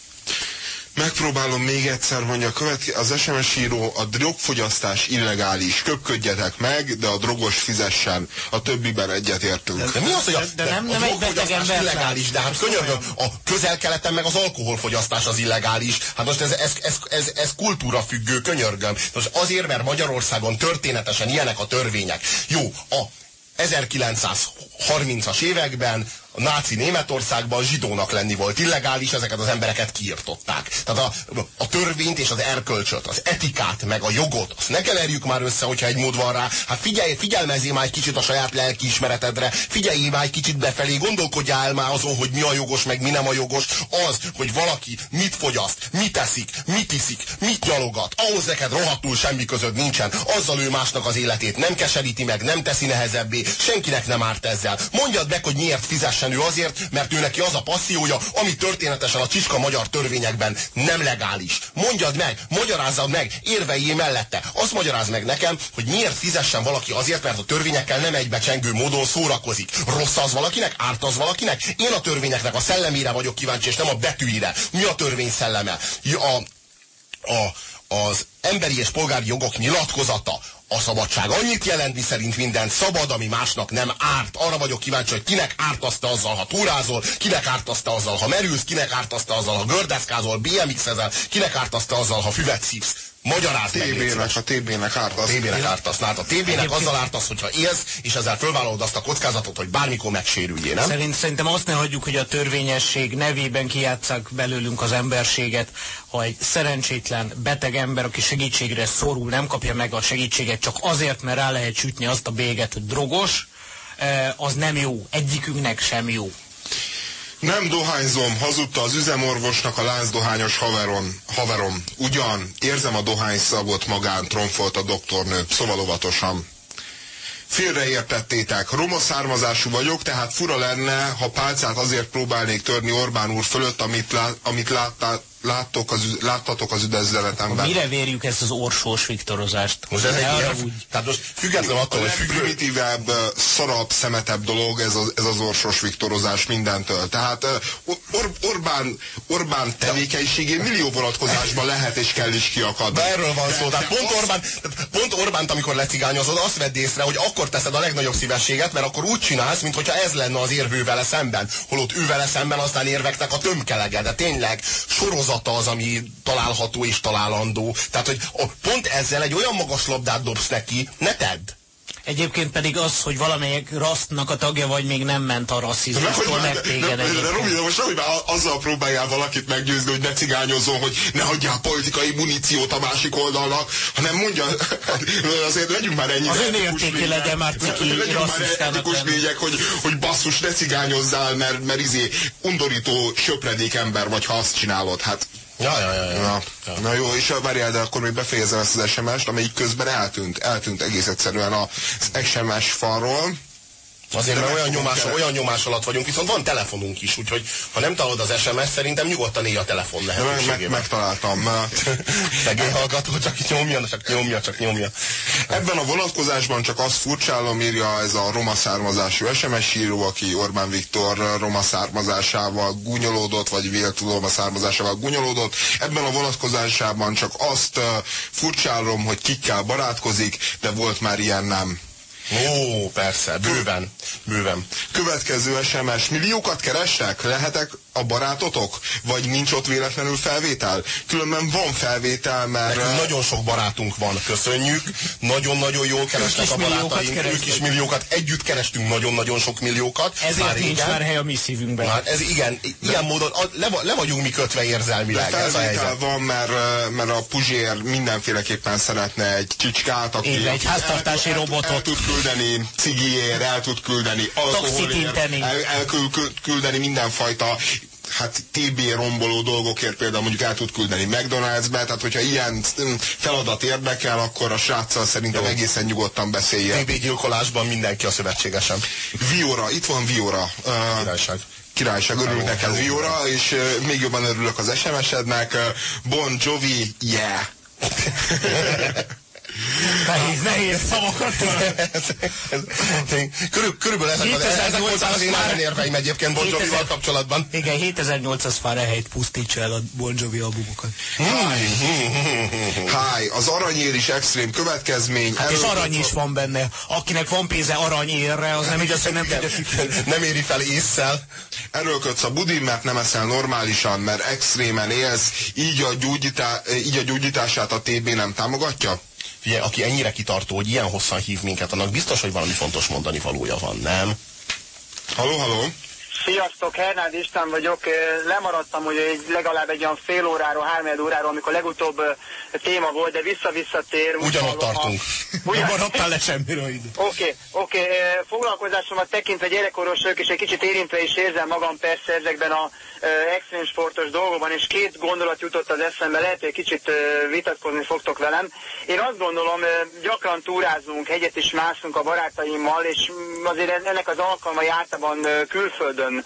Megpróbálom még egyszer, mondja a követke, az SMS író, a drogfogyasztás illegális, köpködjetek meg, de a drogos fizessen, a többiben egyetértünk. De mi az, hogy a, De- de nem- a nem egy drogfogyasztás ember illegális, de hát könyörgöm, a közel-keleten meg az alkoholfogyasztás az illegális. Hát most ez, ez, ez, ez, ez kultúra függő, könyörgöm. Most azért, mert Magyarországon történetesen ilyenek a törvények. Jó, a 1930-as években a náci Németországban zsidónak lenni volt illegális, ezeket az embereket kiirtották. Tehát a, a törvényt és az erkölcsöt, az etikát, meg a jogot, azt ne keverjük már össze, hogyha egy mód van rá. Hát figyelj, figyelmezzél már egy kicsit a saját lelkiismeretedre, figyelj már egy kicsit befelé, gondolkodjál már azon, hogy mi a jogos, meg mi nem a jogos. Az, hogy valaki mit fogyaszt, mit eszik, mit iszik, mit gyalogat, ahhoz neked rohadtul semmi között nincsen. Azzal ő másnak az életét nem keseríti meg, nem teszi nehezebbé, senkinek nem árt ezzel. Mondjad meg, hogy miért fizessen Természetesen ő azért, mert ő neki az a passziója, ami történetesen a csiska magyar törvényekben nem legális. Mondjad meg, magyarázzad meg, érvei mellette. Azt magyaráz meg nekem, hogy miért fizessen valaki azért, mert a törvényekkel nem egybecsengő módon szórakozik. Rossz az valakinek, árt az valakinek? Én a törvényeknek a szellemére vagyok kíváncsi, és nem a betűire. Mi a törvény szelleme? A, a, az emberi és polgári jogok nyilatkozata, a szabadság annyit jelent, szerint minden szabad, ami másnak nem árt. Arra vagyok kíváncsi, hogy kinek ártaszta azzal, ha túrázol, kinek ártaszta azzal, ha merülsz, kinek ártaszta azzal, ha gördeszkázol, BMX-ezel, kinek ártaszta azzal, ha füvet szívsz. Magyarázd TB-nek, a TB-nek ártasz. TB-nek ártasz. Hát a TB-nek azzal ártasz, hogyha élsz, és ezzel fölvállalod azt a kockázatot, hogy bármikor megsérüljél, nem? Szerint, szerintem azt ne hagyjuk, hogy a törvényesség nevében kijátszák belőlünk az emberséget, ha egy szerencsétlen, beteg ember, aki segítségre szorul, nem kapja meg a segítséget csak azért, mert rá lehet sütni azt a béget, hogy drogos, eh, az nem jó. Egyikünknek sem jó. Nem dohányzom, hazudta az üzemorvosnak a lázdohányos haveron, haverom. Ugyan, érzem a dohányszagot magán, tromfolt a doktornő, szóval óvatosan. Félreértettétek, roma származású vagyok, tehát fura lenne, ha pálcát azért próbálnék törni Orbán úr fölött, amit, lá, amit láttál, láttok az, láttatok az üdezletemben. Mire vérjük ezt az orsós viktorozást? Most ez egy ilyen, úgy. tehát most függetlenül attól, hogy függő... primitívebb, szarabb, szemetebb dolog ez az, ez az orsos viktorozás mindentől. Tehát Or Orbán, Orbán tevékenységén millió vonatkozásban lehet és kell is kiakadni. De erről van szó. Tehát pont, Orbán, pont Orbánt, amikor lecigányozod, azt vedd észre, hogy akkor teszed a legnagyobb szívességet, mert akkor úgy csinálsz, mintha ez lenne az érvő vele szemben. Holott ő vele szemben aztán érveknek a tömkelege. De tényleg sorozat sorozata az, ami található és találandó. Tehát, hogy pont ezzel egy olyan magas labdát dobsz neki, ne tedd. Egyébként pedig az, hogy valamelyik rasztnak a tagja vagy, még nem ment a rasszizmustól meg téged Robi, most Robi, azzal próbáljál valakit meggyőzni, hogy ne cigányozzon, hogy ne hagyjál politikai muníciót a másik oldalnak, hanem mondja, [LAUGHS] azért legyünk már ennyire Az önértéki legyen már ciki rasszistának lények, hogy, hogy basszus, ne cigányozzál, mert, mert izé undorító söpredék ember vagy, ha azt csinálod. Hát Ja, ja, ja. ja. Na, ja. na jó, és várjál, de akkor még befejezem ezt az SMS-t, amelyik közben eltűnt, eltűnt egész egyszerűen az SMS falról. Azért, mert olyan nyomás, olyan nyomás alatt vagyunk, viszont van telefonunk is, úgyhogy ha nem találod az SMS, szerintem nyugodtan éj a telefon lehetőségével. Meg, megtaláltam. Szegény [LAUGHS] hallgató, csak nyomja, csak nyomja, csak nyomja. Ebben a vonatkozásban csak azt furcsálom, írja ez a roma származású SMS író, aki Orbán Viktor roma származásával gúnyolódott, vagy vélt roma származásával gúnyolódott. Ebben a vonatkozásában csak azt furcsálom, hogy kikkel barátkozik, de volt már ilyen nem. Ó, persze, bőven, bőven. Következő SMS. Milliókat kerestek? Lehetek a barátotok? Vagy nincs ott véletlenül felvétel? Különben van felvétel, mert... Nekünk nagyon sok barátunk van, köszönjük. Nagyon-nagyon jól keresnek a barátaink. Ők is milliókat. Együtt kerestünk nagyon-nagyon sok milliókat. Ezért már nincs már hely a mi szívünkben. Már ez igen, ilyen módon le, le vagyunk mi kötve érzelmileg. De ez a helyzet. van, mert, mert a Puzsér mindenféleképpen szeretne egy csicskát, aki... Éve, egy háztartási el, robotot. El, el tud küldeni cigiért, el tud küldeni alkoholért, el, el küldeni mindenfajta hát TB romboló dolgokért például mondjuk el tud küldeni McDonald'sbe, tehát hogyha ilyen feladat érdekel, akkor a sráccal szerintem Jó. egészen nyugodtan beszéljen. TB gyilkolásban mindenki a szövetségesem. Viora, itt van Viora. Királyság királyság, örülök neked Viora, és még jobban örülök az SMS-ednek. Bon Jovi, yeah! [LAUGHS] Nehéz, nehéz szavakat. [LAUGHS] Körül, körülbelül ezek, az, ezek voltak az én ellenérveim egyébként Bon Jovi-val kapcsolatban. Igen, 7800 Fahrenheit pusztítsa el a Bon Jovi albumokat. Háj, az aranyér is extrém következmény. Hát és arany is van benne. Akinek van pénze aranyérre, az nem igaz, hogy nem tudja Nem éri fel észszel. Erőlködsz a budin, mert nem eszel normálisan, mert extrémen élsz, így a, gyógyítá, így a gyógyítását a TB nem támogatja? Figyelj, aki ennyire kitartó, hogy ilyen hosszan hív minket, annak biztos, hogy valami fontos mondani valója van, nem? Haló, haló? Sziasztok, Hernád István vagyok. Lemaradtam hogy egy, legalább egy olyan fél óráról, három óráról, amikor legutóbb téma volt, de vissza-visszatér. Ugyanott tartunk. [LAUGHS] Ugyan... maradtál le semmiről ide. Oké, oké. Okay. Foglalkozásomat tekintve gyerekkorosok, és egy kicsit érintve is érzem magam persze ezekben a extrém sportos dolgokban, és két gondolat jutott az eszembe, lehet, hogy kicsit vitatkozni fogtok velem. Én azt gondolom, gyakran túrázunk, hegyet is mászunk a barátaimmal, és azért ennek az alkalmai általában külföldön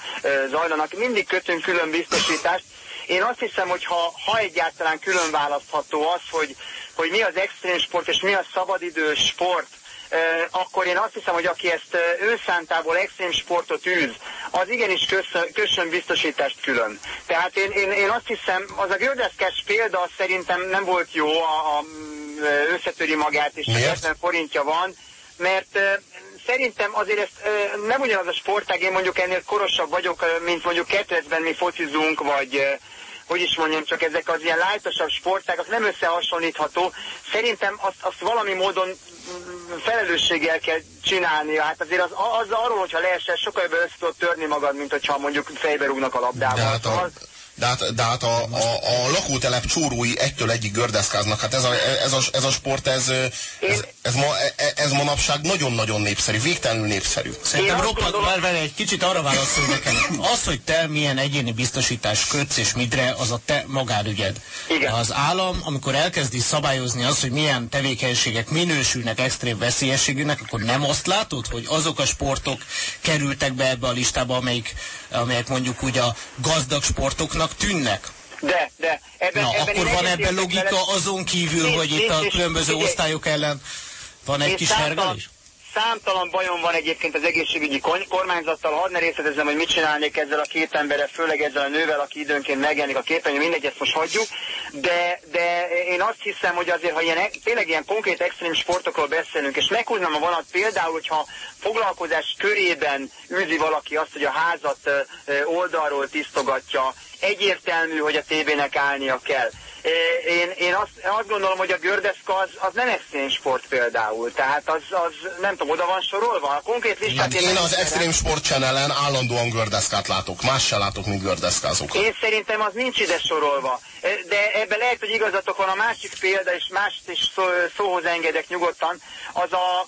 zajlanak. Mindig kötünk külön biztosítást. Én azt hiszem, hogy ha, ha egyáltalán külön választható az, hogy, hogy mi az extrém sport és mi a szabadidő sport, akkor én azt hiszem, hogy aki ezt őszántából extrém sportot űz, az igenis köszön, köszön biztosítást külön. Tehát én, én, én azt hiszem, az a gördeszkás példa szerintem nem volt jó, a, a összetöri magát, és 70 forintja van, mert szerintem azért ez nem ugyanaz a sportág, én mondjuk ennél korosabb vagyok, mint mondjuk kettőben mi focizunk, vagy hogy is mondjam, csak ezek az ilyen lájtosabb sportágak nem összehasonlítható. Szerintem azt, azt valami módon felelősséggel kell csinálni. Hát azért az, az arról, hogyha leesel, sokkal jobban össze tudod törni magad, mint hogyha mondjuk fejbe rúgnak a labdával. De hát a, de hát, de hát a, a, a lakótelep csórói egytől egyig gördeszkáznak. Hát ez a, ez a, ez a sport, ez, ez, ez, ma, ez manapság nagyon-nagyon népszerű, végtelenül népszerű. Szerintem roppant már vele egy kicsit arra válaszol nekem. Az, hogy te milyen egyéni biztosítás kötsz és midre, az a te magánügyed. Igen. Az állam, amikor elkezdi szabályozni azt, hogy milyen tevékenységek minősülnek extrém veszélyességűnek, akkor nem azt látod, hogy azok a sportok kerültek be ebbe a listába, amelyik, amelyek mondjuk úgy a gazdag sportoknak fontosnak tűnnek? De, de. Ebben, Na, ebben akkor van ebben logika azon kívül, nincs, hogy itt a különböző és, osztályok ellen van egy kis hergelés? Számtalan bajom van egyébként az egészségügyi kormányzattal, hadd ne részletezzem, hogy mit csinálnék ezzel a két emberrel, főleg ezzel a nővel, aki időnként megjelenik a képen, mindegy, ezt most hagyjuk, de, de én azt hiszem, hogy azért, ha ilyen, tényleg ilyen konkrét extrém sportokról beszélünk, és meghúznám a vonat például, hogyha foglalkozás körében űzi valaki azt, hogy a házat oldalról tisztogatja, egyértelmű, hogy a tévének állnia kell. Én, én azt, azt gondolom, hogy a gördeszka az, az nem extrém sport például. Tehát az, az nem tudom, oda van sorolva. A konkrét listát én, én az extrém sport channelen állandóan gördeszkát látok. Más se látok, mint gördeszkázókat. Én szerintem az nincs ide sorolva. De ebben lehet, hogy igazatok van. A másik példa, és mást is szó, szóhoz engedek nyugodtan, az a...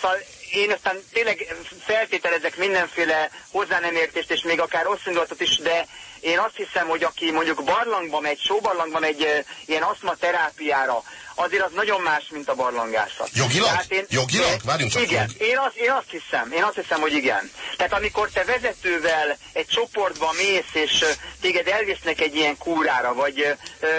Szóval én aztán tényleg feltételezek mindenféle hozzá nem értést, és még akár rossz indulatot is, de én azt hiszem, hogy aki mondjuk barlangba megy, sóbarlangba megy e, ilyen aszmaterápiára, azért az nagyon más, mint a barlangászat. Jogilag? Tehát én, Jogilag? Várjunk csak. Igen, én azt, én azt hiszem, én azt hiszem, hogy igen. Tehát amikor te vezetővel egy csoportba mész, és téged elvisznek egy ilyen kúrára, vagy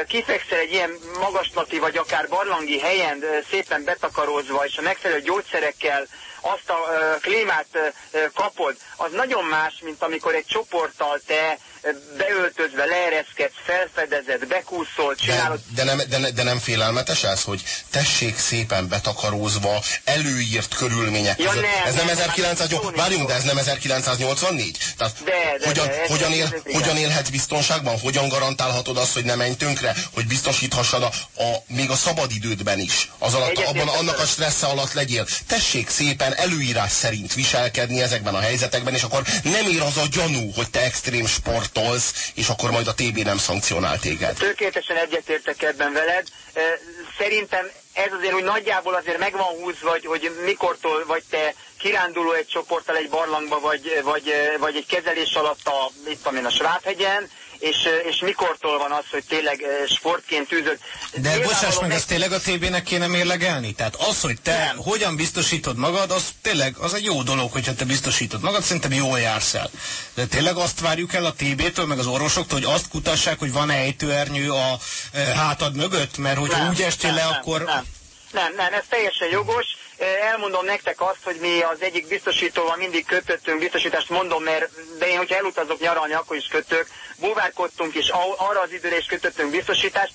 kifekszel egy ilyen magaslati, vagy akár barlangi helyen szépen betakarózva, és a megfelelő gyógyszerekkel azt a klímát kapod, az nagyon más, mint amikor egy csoporttal te beöltözve, leereszkedsz, felfedezed, bekúszol, csinálod. De, de, nem, de, de nem félelmetes ez, hogy tessék szépen betakarózva, előírt körülmények ja, között. Nem, ez nem, nem 1980, várjunk, de ez nem 1984? Tehát de, de, hogyan, de, hogyan, él, hogyan élhetsz biztonságban? Hogyan garantálhatod azt, hogy ne menj tönkre? Hogy biztosíthassad a, a, még a szabadidődben is? Az alatt, abban, annak a stressze alatt legyél. Tessék szépen előírás szerint viselkedni ezekben a helyzetekben, és akkor nem ér az a gyanú, hogy te extrém sport tolsz, és akkor majd a TB nem szankcionál téged. Tökéletesen egyetértek ebben veled. Szerintem ez azért úgy nagyjából azért meg van húzva, hogy, hogy mikortól vagy te kiránduló egy csoporttal egy barlangba, vagy, vagy, vagy egy kezelés alatt a, itt amin a Svábhegyen, és, és mikortól van az, hogy tényleg sportként űzött. De bocsáss meg, ezt tényleg a TB-nek kéne mérlegelni? Tehát az, hogy te nem. hogyan biztosítod magad, az tényleg az egy jó dolog, hogyha te biztosítod magad, szerintem jól jársz el. De tényleg azt várjuk el a TB-től, meg az orvosoktól, hogy azt kutassák, hogy van-e ejtőernyő a e, hátad mögött, mert hogyha nem, úgy estél le, nem, akkor... Nem, nem, nem, ez teljesen jogos elmondom nektek azt, hogy mi az egyik biztosítóval mindig kötöttünk biztosítást, mondom, mert de én, hogyha elutazok nyaralni, akkor is kötök, búvárkodtunk, és arra az időre is kötöttünk biztosítást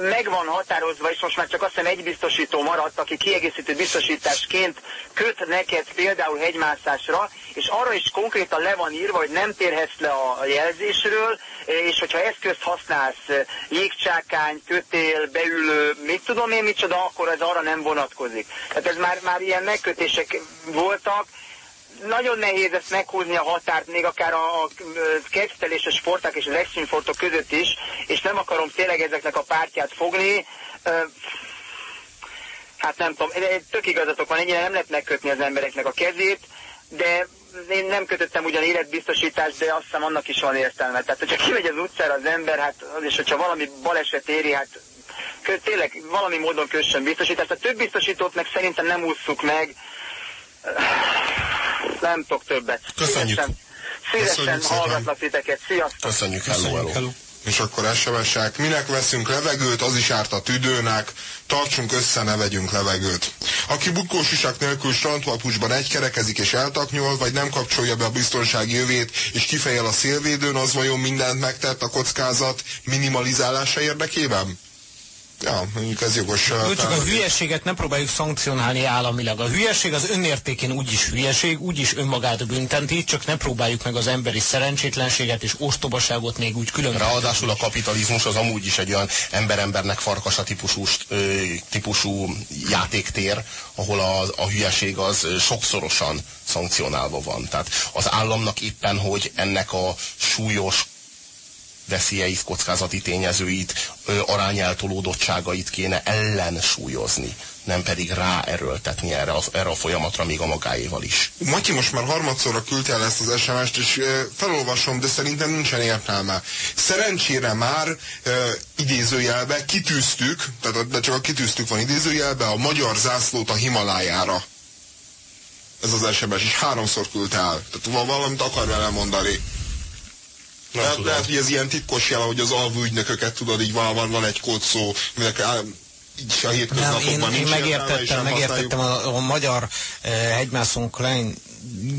meg van határozva, és most már csak azt hiszem egy biztosító maradt, aki kiegészítő biztosításként köt neked például hegymászásra, és arra is konkrétan le van írva, hogy nem térhetsz le a jelzésről, és hogyha eszközt használsz, jégcsákány, kötél, beülő, mit tudom én micsoda, akkor ez arra nem vonatkozik. Tehát ez már, már ilyen megkötések voltak, nagyon nehéz ezt meghúzni a határt, még akár a, a a sporták és az extreme sportok között is, és nem akarom tényleg ezeknek a pártját fogni. Hát nem tudom, tök igazatok van, ennyire nem lehet megkötni az embereknek a kezét, de én nem kötöttem ugyan életbiztosítást, de azt hiszem annak is van értelme. Tehát, hogyha kimegy az utcára az ember, hát és hogyha valami baleset éri, hát tényleg valami módon kössön biztosítást. A több biztosítót meg szerintem nem ússzuk meg, nem tudok többet. Köszönjük. Szívesen. Szívesen Köszönjük hallgatlak titeket. Sziasztok! Köszönjük, hello, hello. És akkor SMS-ek, minek veszünk levegőt, az is árt a tüdőnek, tartsunk össze, ne vegyünk levegőt. Aki bukósisak nélkül strandpapucsban egykerekezik és eltaknyol, vagy nem kapcsolja be a biztonsági jövét, és kifejel a szélvédőn, az vajon mindent megtett a kockázat minimalizálása érdekében? Ja, mondjuk ez jogos. Jó, csak a hülyeséget nem próbáljuk szankcionálni államilag. A hülyeség az önértékén úgyis hülyeség, úgyis önmagát büntenti, csak nem próbáljuk meg az emberi szerencsétlenséget és ostobaságot még úgy külön. Ráadásul a kapitalizmus az amúgy is egy olyan ember-embernek farkasa típusú, típusú játéktér, ahol a, a hülyeség az sokszorosan szankcionálva van. Tehát az államnak éppen, hogy ennek a súlyos veszélyeit, kockázati tényezőit, arányeltolódottságait kéne ellensúlyozni, nem pedig ráerőltetni erre a, erre a folyamatra még a magáéval is. Matyi most már harmadszorra küldte el ezt az SMS-t, és felolvasom, de szerintem nincsen értelme. Szerencsére már ö, idézőjelbe kitűztük, tehát de csak a kitűztük van idézőjelbe, a magyar zászlót a Himalájára. Ez az SMS, és háromszor küldte el. Tehát valamit akar vele mondani. Nem Lehet, lehet, hogy ez ilyen titkos jel, hogy az alvú ügynököket tudod, így van, van, van egy kódszó, aminek áll, így a Nem, hétköznapokban én, én nincs értelme, megértettem, nem megértettem a, a magyar eh, hegymászon Klein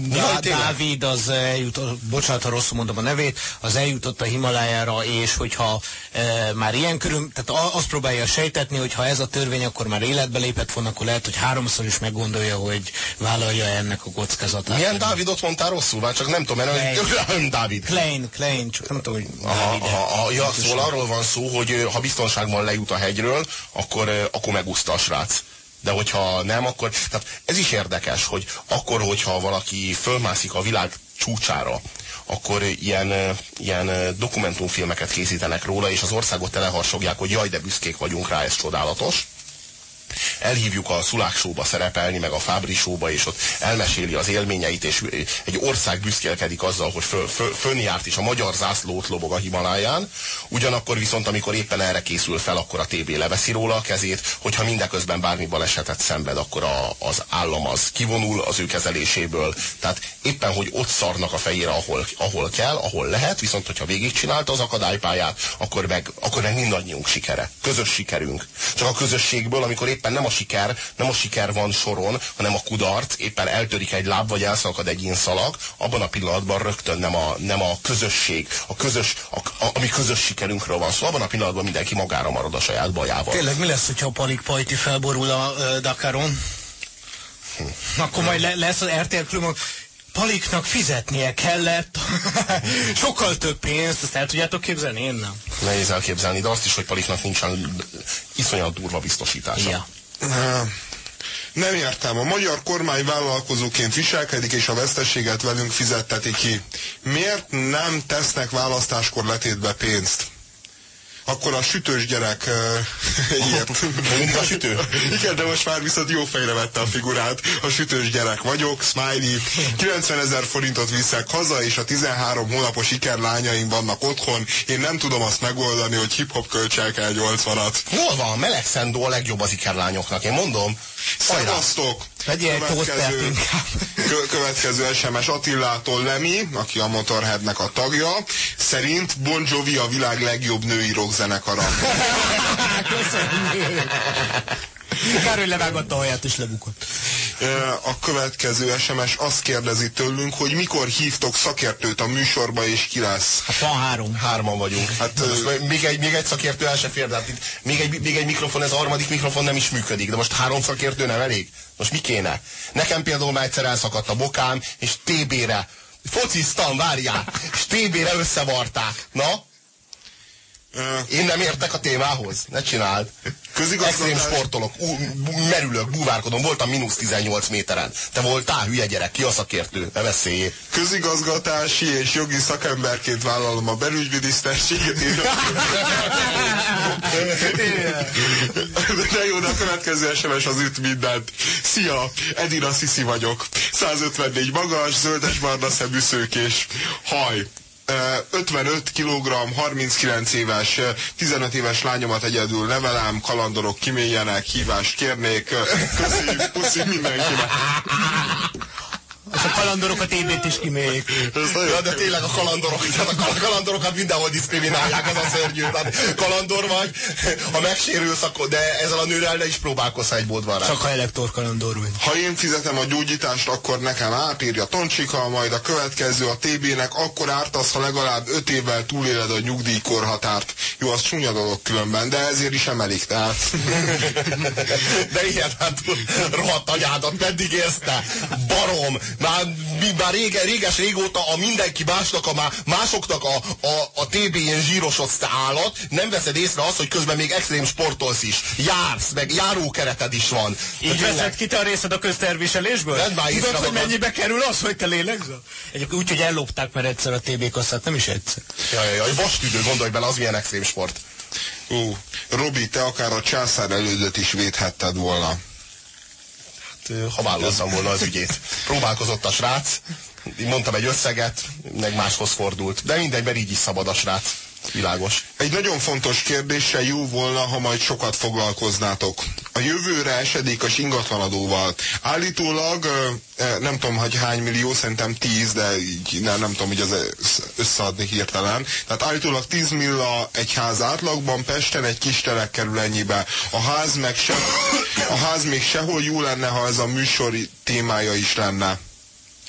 Dá- tényleg? Dávid az eljutott, bocsánat, ha rosszul mondom a nevét, az eljutott a Himalájára, és hogyha e, már ilyen körül, tehát azt próbálja sejtetni, hogy ha ez a törvény akkor már életbe lépett volna, akkor lehet, hogy háromszor is meggondolja, hogy vállalja ennek a kockázatát. Milyen Dávidot mondtál rosszul? Már csak nem tudom, mert nem [LAUGHS] Dávid. Klein, Klein, csak nem tudom, hogy Dávid. aha, aha, ja, szóval arról van szó, hogy ha biztonságban lejut a hegyről, akkor, akkor megúszta a srác. De hogyha nem, akkor... Tehát ez is érdekes, hogy akkor, hogyha valaki fölmászik a világ csúcsára, akkor ilyen, ilyen dokumentumfilmeket készítenek róla, és az országot teleharsogják, hogy jaj, de büszkék vagyunk rá, ez csodálatos elhívjuk a Szulák szerepelni, meg a Fábri és ott elmeséli az élményeit, és egy ország büszkélkedik azzal, hogy föl, föl, fönjárt, és a magyar zászlót lobog a Himaláján. Ugyanakkor viszont, amikor éppen erre készül fel, akkor a TB leveszi róla a kezét, hogyha mindeközben bármi balesetet szenved, akkor a, az állam az kivonul az ő kezeléséből. Tehát éppen, hogy ott szarnak a fejére, ahol, ahol kell, ahol lehet, viszont hogyha végigcsinálta az akadálypályát, akkor meg, akkor meg mindannyiunk sikere. Közös sikerünk. Csak a közösségből, amikor éppen nem a siker, nem a siker van soron, hanem a kudarc, éppen eltörik egy láb, vagy elszakad egy inszalag, abban a pillanatban rögtön nem a, nem a közösség, a közös, a, a, ami közös sikerünkről van szó, abban a pillanatban mindenki magára marad a saját bajával. Tényleg mi lesz, hogyha a Palik Pajti felborul a uh, Dakaron? Hm. Akkor majd le, lesz az RTL klub, Paliknak fizetnie kellett [LAUGHS] sokkal több pénzt, ezt el tudjátok képzelni? Én nem. Nehéz elképzelni, de azt is, hogy Paliknak nincsen iszonyat durva biztosítása. Ja. Nem értem. A magyar kormány vállalkozóként viselkedik, és a veszteséget velünk fizetteti ki. Miért nem tesznek választáskor letétbe pénzt? Akkor a sütős gyerek [LAUGHS] mindig a sütő? Igen, de most már viszont jó fejre vette a figurát. A sütős gyerek vagyok, smiley. 90 ezer forintot viszek haza, és a 13 hónapos ikerlányaim vannak otthon. Én nem tudom azt megoldani, hogy hip-hop költsek el 80-at. Hol van? Melegszendó a legjobb az ikerlányoknak, én mondom. Szevasztok! Vegyél egy tosztert inkább. kö- következő SMS Attillától Lemi, aki a Motorheadnek a tagja, szerint Bon Jovi a világ legjobb női rockzenekara. [LAUGHS] Köszönjük. Kár, hogy levágatta a haját és lebukott. Ö, A következő SMS azt kérdezi tőlünk, hogy mikor hívtok szakértőt a műsorba, és ki lesz. Hát van három. Hárman vagyunk. Hát, most még, egy, még egy szakértő el se fér, de hát itt még egy, még egy mikrofon, ez a harmadik mikrofon nem is működik. De most három szakértő nem elég? Most mi kéne? Nekem például már egyszer elszakadt a bokám, és TB-re fociztam, várjál, és TB-re összevarták. Na? Én nem értek a témához. Ne csináld. Közigazgatás- Extrém sportolok, ú, merülök, búvárkodom, voltam mínusz 18 méteren. Te voltál hülye gyerek, ki a szakértő? Ne beszéljél. Közigazgatási és jogi szakemberként vállalom a belügyminiszterséget. De jó, de a következő SMS az üt mindent. Szia, Edina Sziszi vagyok. 154 magas, zöldes barna szemű szőkés. Haj. Ö, 55 kg, 39 éves, ö, 15 éves lányomat egyedül nevelem, kalandorok kiméljenek, hívást kérnék. Köszi, puszi mindenkinek. És a kalandorok a TB-t is kiméljék. Ja, de tényleg a kalandorok, tehát a kal- kalandorokat mindenhol diszkriminálják, ez a szörnyű. Tehát kalandor vagy, ha megsérülsz, akkor, de ezzel a nőrel ne is próbálkozz, egy mód rá. Csak ha elektor kalandor vagy. Ha én fizetem a gyógyítást, akkor nekem átírja Toncsika, majd a következő a TB-nek, akkor ártasz, ha legalább 5 évvel túléled a nyugdíjkorhatárt. Jó, az csúnya dolog különben, de ezért is emelik, tehát. De ilyen, hát rohadt anyádat, meddig érsz te? Barom! Már, mi, már rége, réges régóta a mindenki másnak, a má, másoknak a, a, a TB-jén zsírosodsz állat, nem veszed észre azt, hogy közben még extrém sportolsz is. Jársz, meg járókereted is van. Így Tehát veszed ki te a részed a közterviselésből? Vedd már Tudod, hogy mennyibe kerül az, hogy te lélegzel? Egyébként úgy, hogy ellopták már egyszer a TB kasszát, nem is egyszer. Ja, ja, ja, vastüdő, gondolj bele, az milyen extrém sport. Ú, Robi, te akár a császár elődöt is védhetted volna. Hát, ha vállaltam volna az ügyét. Próbálkozott a srác, mondtam egy összeget, meg máshoz fordult. De mindegy, mert így is szabad a srác. Világos. Egy nagyon fontos kérdéssel jó volna, ha majd sokat foglalkoznátok. A jövőre esedékes ingatlanadóval. Állítólag, nem tudom, hogy hány millió, szerintem 10, de így nem, nem tudom, hogy az össz- összeadni hirtelen. Tehát állítólag 10 milla egy ház átlagban, Pesten egy kis telek kerül ennyibe. A ház meg se, a ház még sehol jó lenne, ha ez a műsori témája is lenne.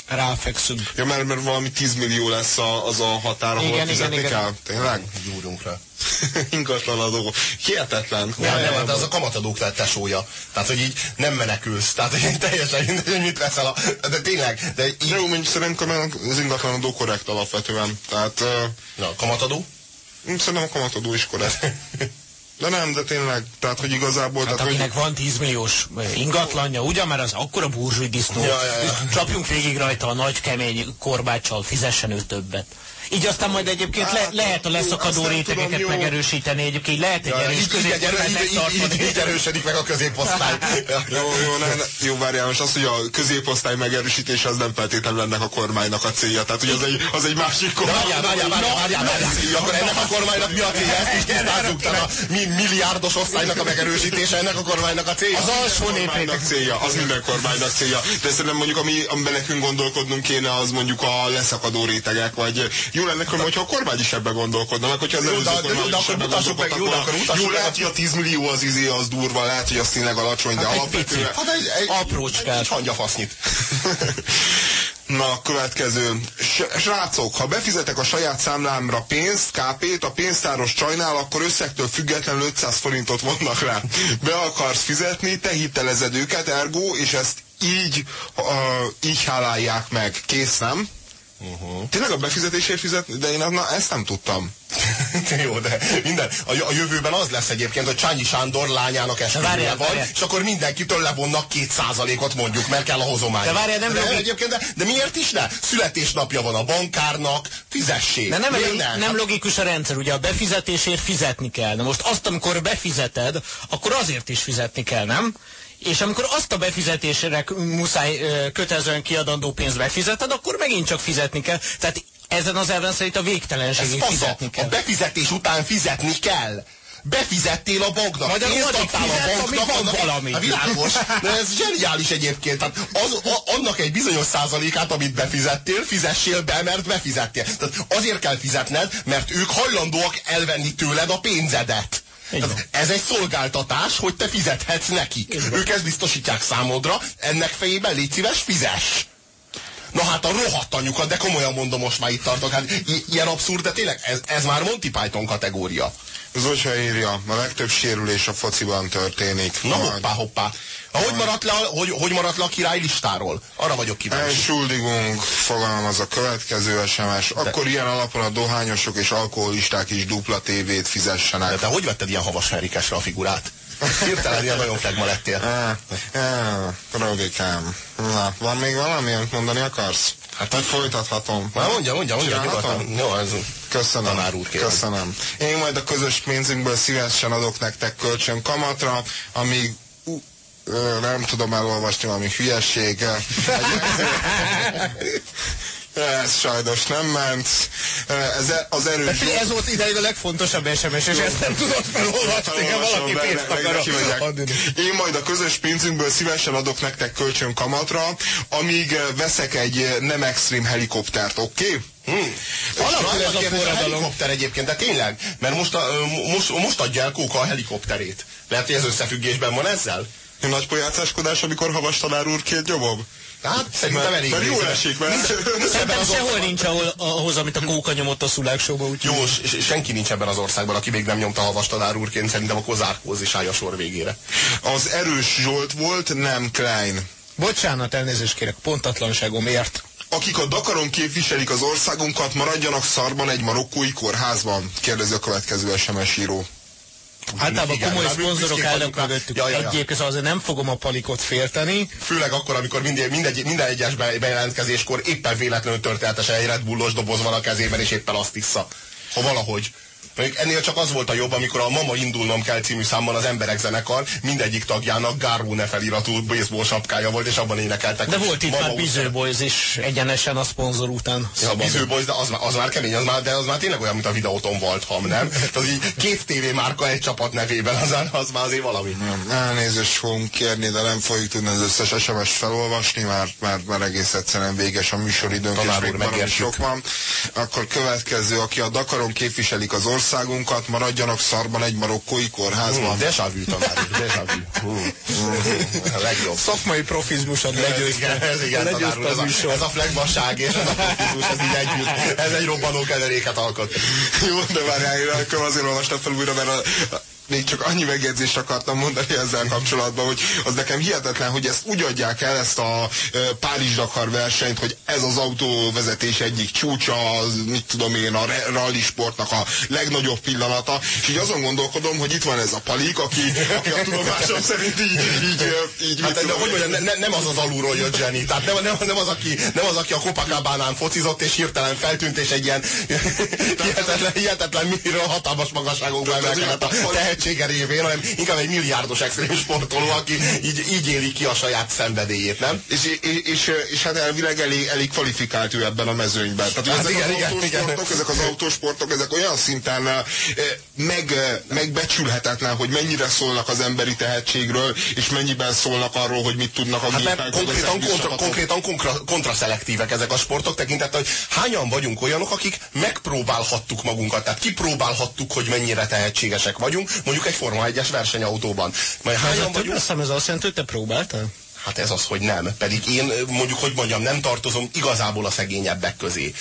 Ráfekszünk. Ja, mert, mert valami 10 millió lesz a, az a határ, ahol Igen, igen, fizetni igen. kell. Tényleg? Gyúrunk rá. [LAUGHS] Ingatlanadó. Hihetetlen. Ja, nem, hát az a kamatadók lett tesója. Tehát, hogy így nem menekülsz. Tehát, hogy így teljesen mindegy, hogy mit veszel a... De tényleg, de így... Jó, mondjuk szerintem az ingatlanadó korrekt alapvetően. Tehát Na, kamatadó? szerintem a kamatadó is korrekt. [LAUGHS] De nem, de tényleg, tehát hogy igazából, Hát tehát, hogy, akinek van 10 milliós ingatlanja, ugyan, mert az akkora burzsúj disznó, Ja, ja, ja. csapjunk végig rajta a nagy kemény korbáccsal, fizessen ő többet. Így aztán majd egyébként le, Hát, lehet a jó, leszakadó nem rétegeket tudom, jó. megerősíteni, egyébként lehet egy Ja, erős középosztályt így, így, így, megtartani. így erősödik meg a középosztály. [LAUGHS] jó, jó, ne, ne, jó, várjál, most az, hogy a középosztály megerősítése az nem feltétlenül ennek a kormánynak a célja, tehát hogy az egy, az egy másik kormány. várjál, várjál, várjál, várjál, várjál. Akkor ennek a kormánynak mi a célja? Ezt is tisztázzuk. Tehát a mi milliárdos osztálynak a megerősítése ennek a kormánynak a célja. Az alsó népréteg. célja, az minden kormánynak célja. De szerintem mondjuk, ami, amiben nekünk gondolkodnunk kéne, az mondjuk a leszakadó rétegek, vagy jó lenne, hogyha a kormány is ebbe gondolkodna, meg hogyha az Jó, előző kormány is akkor ebbe jó, akkor gondolkodna. Jó, meg lehet, hogy a 10 millió az izé, az durva, lehet, hogy az tényleg alacsony, de Hát alapvetően... Hát egy, egy, Aprócskát. Egy hangyafasznyit. [LAUGHS] Na, következő. Srácok, ha befizetek a saját számlámra pénzt, KP-t, a pénztáros csajnál, akkor összegtől függetlenül 500 forintot vonnak rá. Be akarsz fizetni, te hitelezed őket, ergo, és ezt így, uh, így hálálják meg. Kész, nem? Uh-huh. Tényleg a befizetésért fizetni? De én na, ezt nem tudtam. [LAUGHS] Jó, de minden. A, a jövőben az lesz egyébként, hogy Csányi Sándor lányának esküvője van, várjál. és akkor mindenkitől levonnak két százalékot mondjuk, mert kell a hozomány. De várjál, nem de, logik- egyébként, de, de miért is ne? Születésnapja van a bankárnak, fizessék. De nem, nem Hát- logikus a rendszer, ugye a befizetésért fizetni kell. Na most azt, amikor befizeted, akkor azért is fizetni kell, nem? És amikor azt a befizetésre muszáj kötelezően kiadandó pénzt befizeted, akkor megint csak fizetni kell. Tehát ezen az elven szerint a végtelenségig fizetni A kell. befizetés után fizetni kell. Befizettél a banknak, Majd a pénzt adtál a fizetsz, banknak, van valami. Hát világos, de ez zseniális egyébként. Tehát az, a, annak egy bizonyos százalékát, amit befizettél, fizessél be, mert befizettél. Tehát azért kell fizetned, mert ők hajlandóak elvenni tőled a pénzedet. Ez egy szolgáltatás, hogy te fizethetsz nekik. Ők ezt biztosítják számodra, ennek fejében légy szíves, fizess. Na hát a rohadt anyukat, de komolyan mondom, most már itt tartok. Hát i- ilyen abszurd, de tényleg ez, ez már Monty Python kategória. Zocsa írja, a legtöbb sérülés a fociban történik. Na Majd. hoppá, hoppá. Hogy, maradt le, hogy, hogy maradt le a király listáról? Arra vagyok kíváncsi. Entschuldigung, fogalmaz a következő SMS. Akkor ilyen alapon a dohányosok és alkoholisták is dupla tévét De fizessenek. te hogy vetted ilyen havas a figurát? Hirtelen ilyen nagyon flegma lettél. Á, á, Rogikám. Na, van még valami, amit mondani akarsz? Hát, hogy folytathatom. Na mondja, mondja, mondja, nyugodtan. Jó, ez Köszönöm. Tanár úr, kérem. Köszönöm. Én majd a közös pénzünkből szívesen adok nektek kölcsön kamatra, amíg nem tudom elolvasni valami hülyeség. Ez sajnos nem ment. Ez e- az erős... De ez volt ideig a legfontosabb SMS, és ezt nem tudod felolvasni, ha valaki pénzt akar. Én majd a közös pénzünkből szívesen adok nektek kölcsön kamatra, amíg veszek egy nem extrém helikoptert, oké? Okay? Hmm. Alakul ez a forradalom. helikopter egyébként, de tényleg, mert most, a, most, most adja el Kóka a helikopterét. Lehet, hogy ez összefüggésben van ezzel? Nagy pojácáskodás, amikor havas tanár úr két nyomom? Hát szerintem elég Mert jól esik, mert... Szerintem sehol nincs ahol, ahhoz, amit a kóka nyomott a szuláksóba. Úgy Jó, és senki nincs ebben az országban, aki még nem nyomta havas tanár úrként, szerintem a kozárkóz is állja sor végére. Az erős Zsolt volt, nem Klein. Bocsánat, elnézést kérek, pontatlanságomért. Akik a Dakaron képviselik az országunkat, maradjanak szarban egy marokkói kórházban? Kérdezi a következő SMS író. Általában Igen, komoly szponzorok állnak mögöttük. Ja, ja, ja. Egyébként azért nem fogom a palikot félteni. Főleg akkor, amikor minden, mindegy, minden egyes be- bejelentkezéskor éppen véletlenül történetesen egy Red Bullos doboz van a kezében, és éppen azt vissza. Ha valahogy. Mondjuk ennél csak az volt a jobb, amikor a Mama indulnom kell című számban az emberek zenekar mindegyik tagjának Gárvóne feliratú baseball sapkája volt, és abban énekeltek. De volt itt Mama már. Biző Boys is egyenesen a szponzor után. Ja. Biző Boys, de az, már- az már kemény, az már, de az már tényleg olyan, mint a videóton volt, ham, nem? Tehát az így két tévé márka egy csapat nevében, az, az már azért valami. Nem, elnézést fogunk kérni, de nem fogjuk tudni az összes SMS-t felolvasni, mert, mert, mert egész egyszerűen véges a műsoridőnk, és Tanár még baromi megértjük. sok van. Akkor következő, aki a Dakaron képviselik az országunkat, maradjanak szarban egy marokkói kórházban. Hmm, déjà vu, tanár déjà vu. Hmm. Hmm. Legjobb. Szakmai profizmusod Ez legyőzte. igen, ez igen, tanár legyőzte úr, ez a ez a flegmasság és ez a profizmus, ez így együtt. Ez egy robbanó keveréket alkot. Jó, de várjál, én akkor azért olvastam fel újra, mert a, a, még csak annyi megjegyzést akartam mondani ezzel kapcsolatban, hogy az nekem hihetetlen, hogy ezt úgy adják el, ezt a Párizs-Dakar versenyt, hogy ez az autóvezetés egyik csúcsa, az, mit tudom én, a rally sportnak a legnagyobb pillanata, és így azon gondolkodom, hogy itt van ez a palik, aki, aki a tudomásom szerint így, így, így, Hát, mit de tudom hogy mondjam, ne, nem az az alulról jött Jenny. Tehát nem, nem, nem, az, aki, nem az, aki a Copacabánán focizott, és hirtelen feltűnt, és egy ilyen hihetetlen, hihetetlen millió hatalmas magasságokba emelkedett a tehetsége révén, hanem inkább egy milliárdos extrém sportoló, aki így, így éli ki a saját szenvedélyét, nem? és, és, és, és hát elvileg elég, elég kvalifikált ő ebben a mezőnyben. Tehát Hát ezek, igen, az igen, autósportok, igen. ezek az autósportok, ezek olyan szinten eh, meg, megbecsülhetetlen, hogy mennyire szólnak az emberi tehetségről, és mennyiben szólnak arról, hogy mit tudnak a Hát gépek. konkrétan, kontra, konkrétan kontra, kontraszelektívek ezek a sportok tekintettel, hogy hányan vagyunk olyanok, akik megpróbálhattuk magunkat, tehát kipróbálhattuk, hogy mennyire tehetségesek vagyunk, mondjuk egy Forma 1-es versenyautóban. Majd hányan vagyunk? leszem, ez azt jelenti, hogy te próbáltál? Hát ez az, hogy nem. Pedig én mondjuk, hogy mondjam, nem tartozom igazából a szegényebbek közé.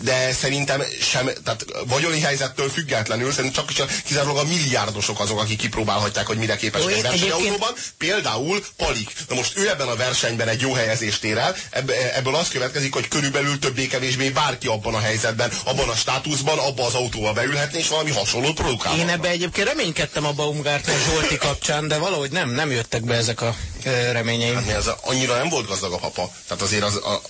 De szerintem sem, tehát vagyoni helyzettől függetlenül, szerintem csak, csak kizárólag a milliárdosok azok, akik kipróbálhatják, hogy mire képes Jó, egy versenyautóban. Például Palik. Na most ő ebben a versenyben egy jó helyezést ér el, Ebb, ebből az következik, hogy körülbelül többé-kevésbé bárki abban a helyzetben, abban a státuszban, abba az autóba beülhetne, és valami hasonlót produkálhatna. Én ebbe egyébként reménykedtem a Baumgartner Zsolti kapcsán, de valahogy nem, nem jöttek be ezek a ö, reményeim. Hát mi az, annyira nem volt gazdag a papa. Tehát azért az, a,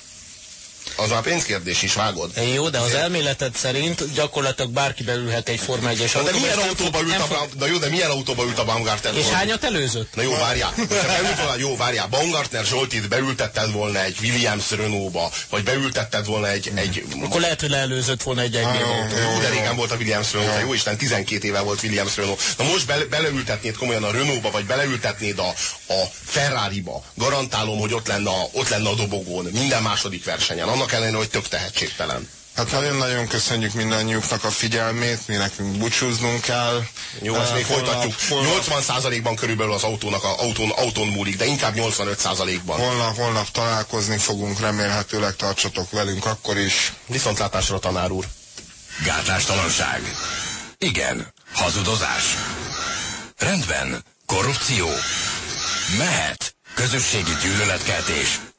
az már pénzkérdés is, vágod? Jó, de az elméleted szerint gyakorlatilag bárki belülhet egy Forma 1-es Na de autóba, milyen autóba ült a, fog- na jó, de milyen autóba ült a Baumgartner És hányat előzött? Na jó, várjál. Beült volna, jó, várjál. Baumgartner Zsoltit beültetted volna egy Williams Renault-ba, vagy beültetted volna egy, egy Akkor lehet, hogy leelőzött volna egy egy jó, de régen volt a Williams Renault, jó Isten, 12 éve volt Williams Renault. Na most bele, beleültetnéd komolyan a Renault-ba, vagy beleültetnéd a, a Ferrari-ba. Garantálom, hogy ott lenne, a, ott lenne a dobogón minden második versenyen. Annak ellenére, hogy tök tehetségtelen. Hát nagyon-nagyon köszönjük mindannyiuknak a figyelmét, mi nekünk búcsúznunk kell. Jó, ezt még holnap- folytatjuk. Holnap, 80%-ban körülbelül az autónak a, autón, autón múlik, de inkább 85%-ban. holnap, holnap találkozni fogunk, remélhetőleg tartsatok velünk akkor is. Viszontlátásra, tanár úr. Gátlástalanság. Igen. Hazudozás. Rendben. Korrupció. Mehet. Közösségi gyűlöletkeltés.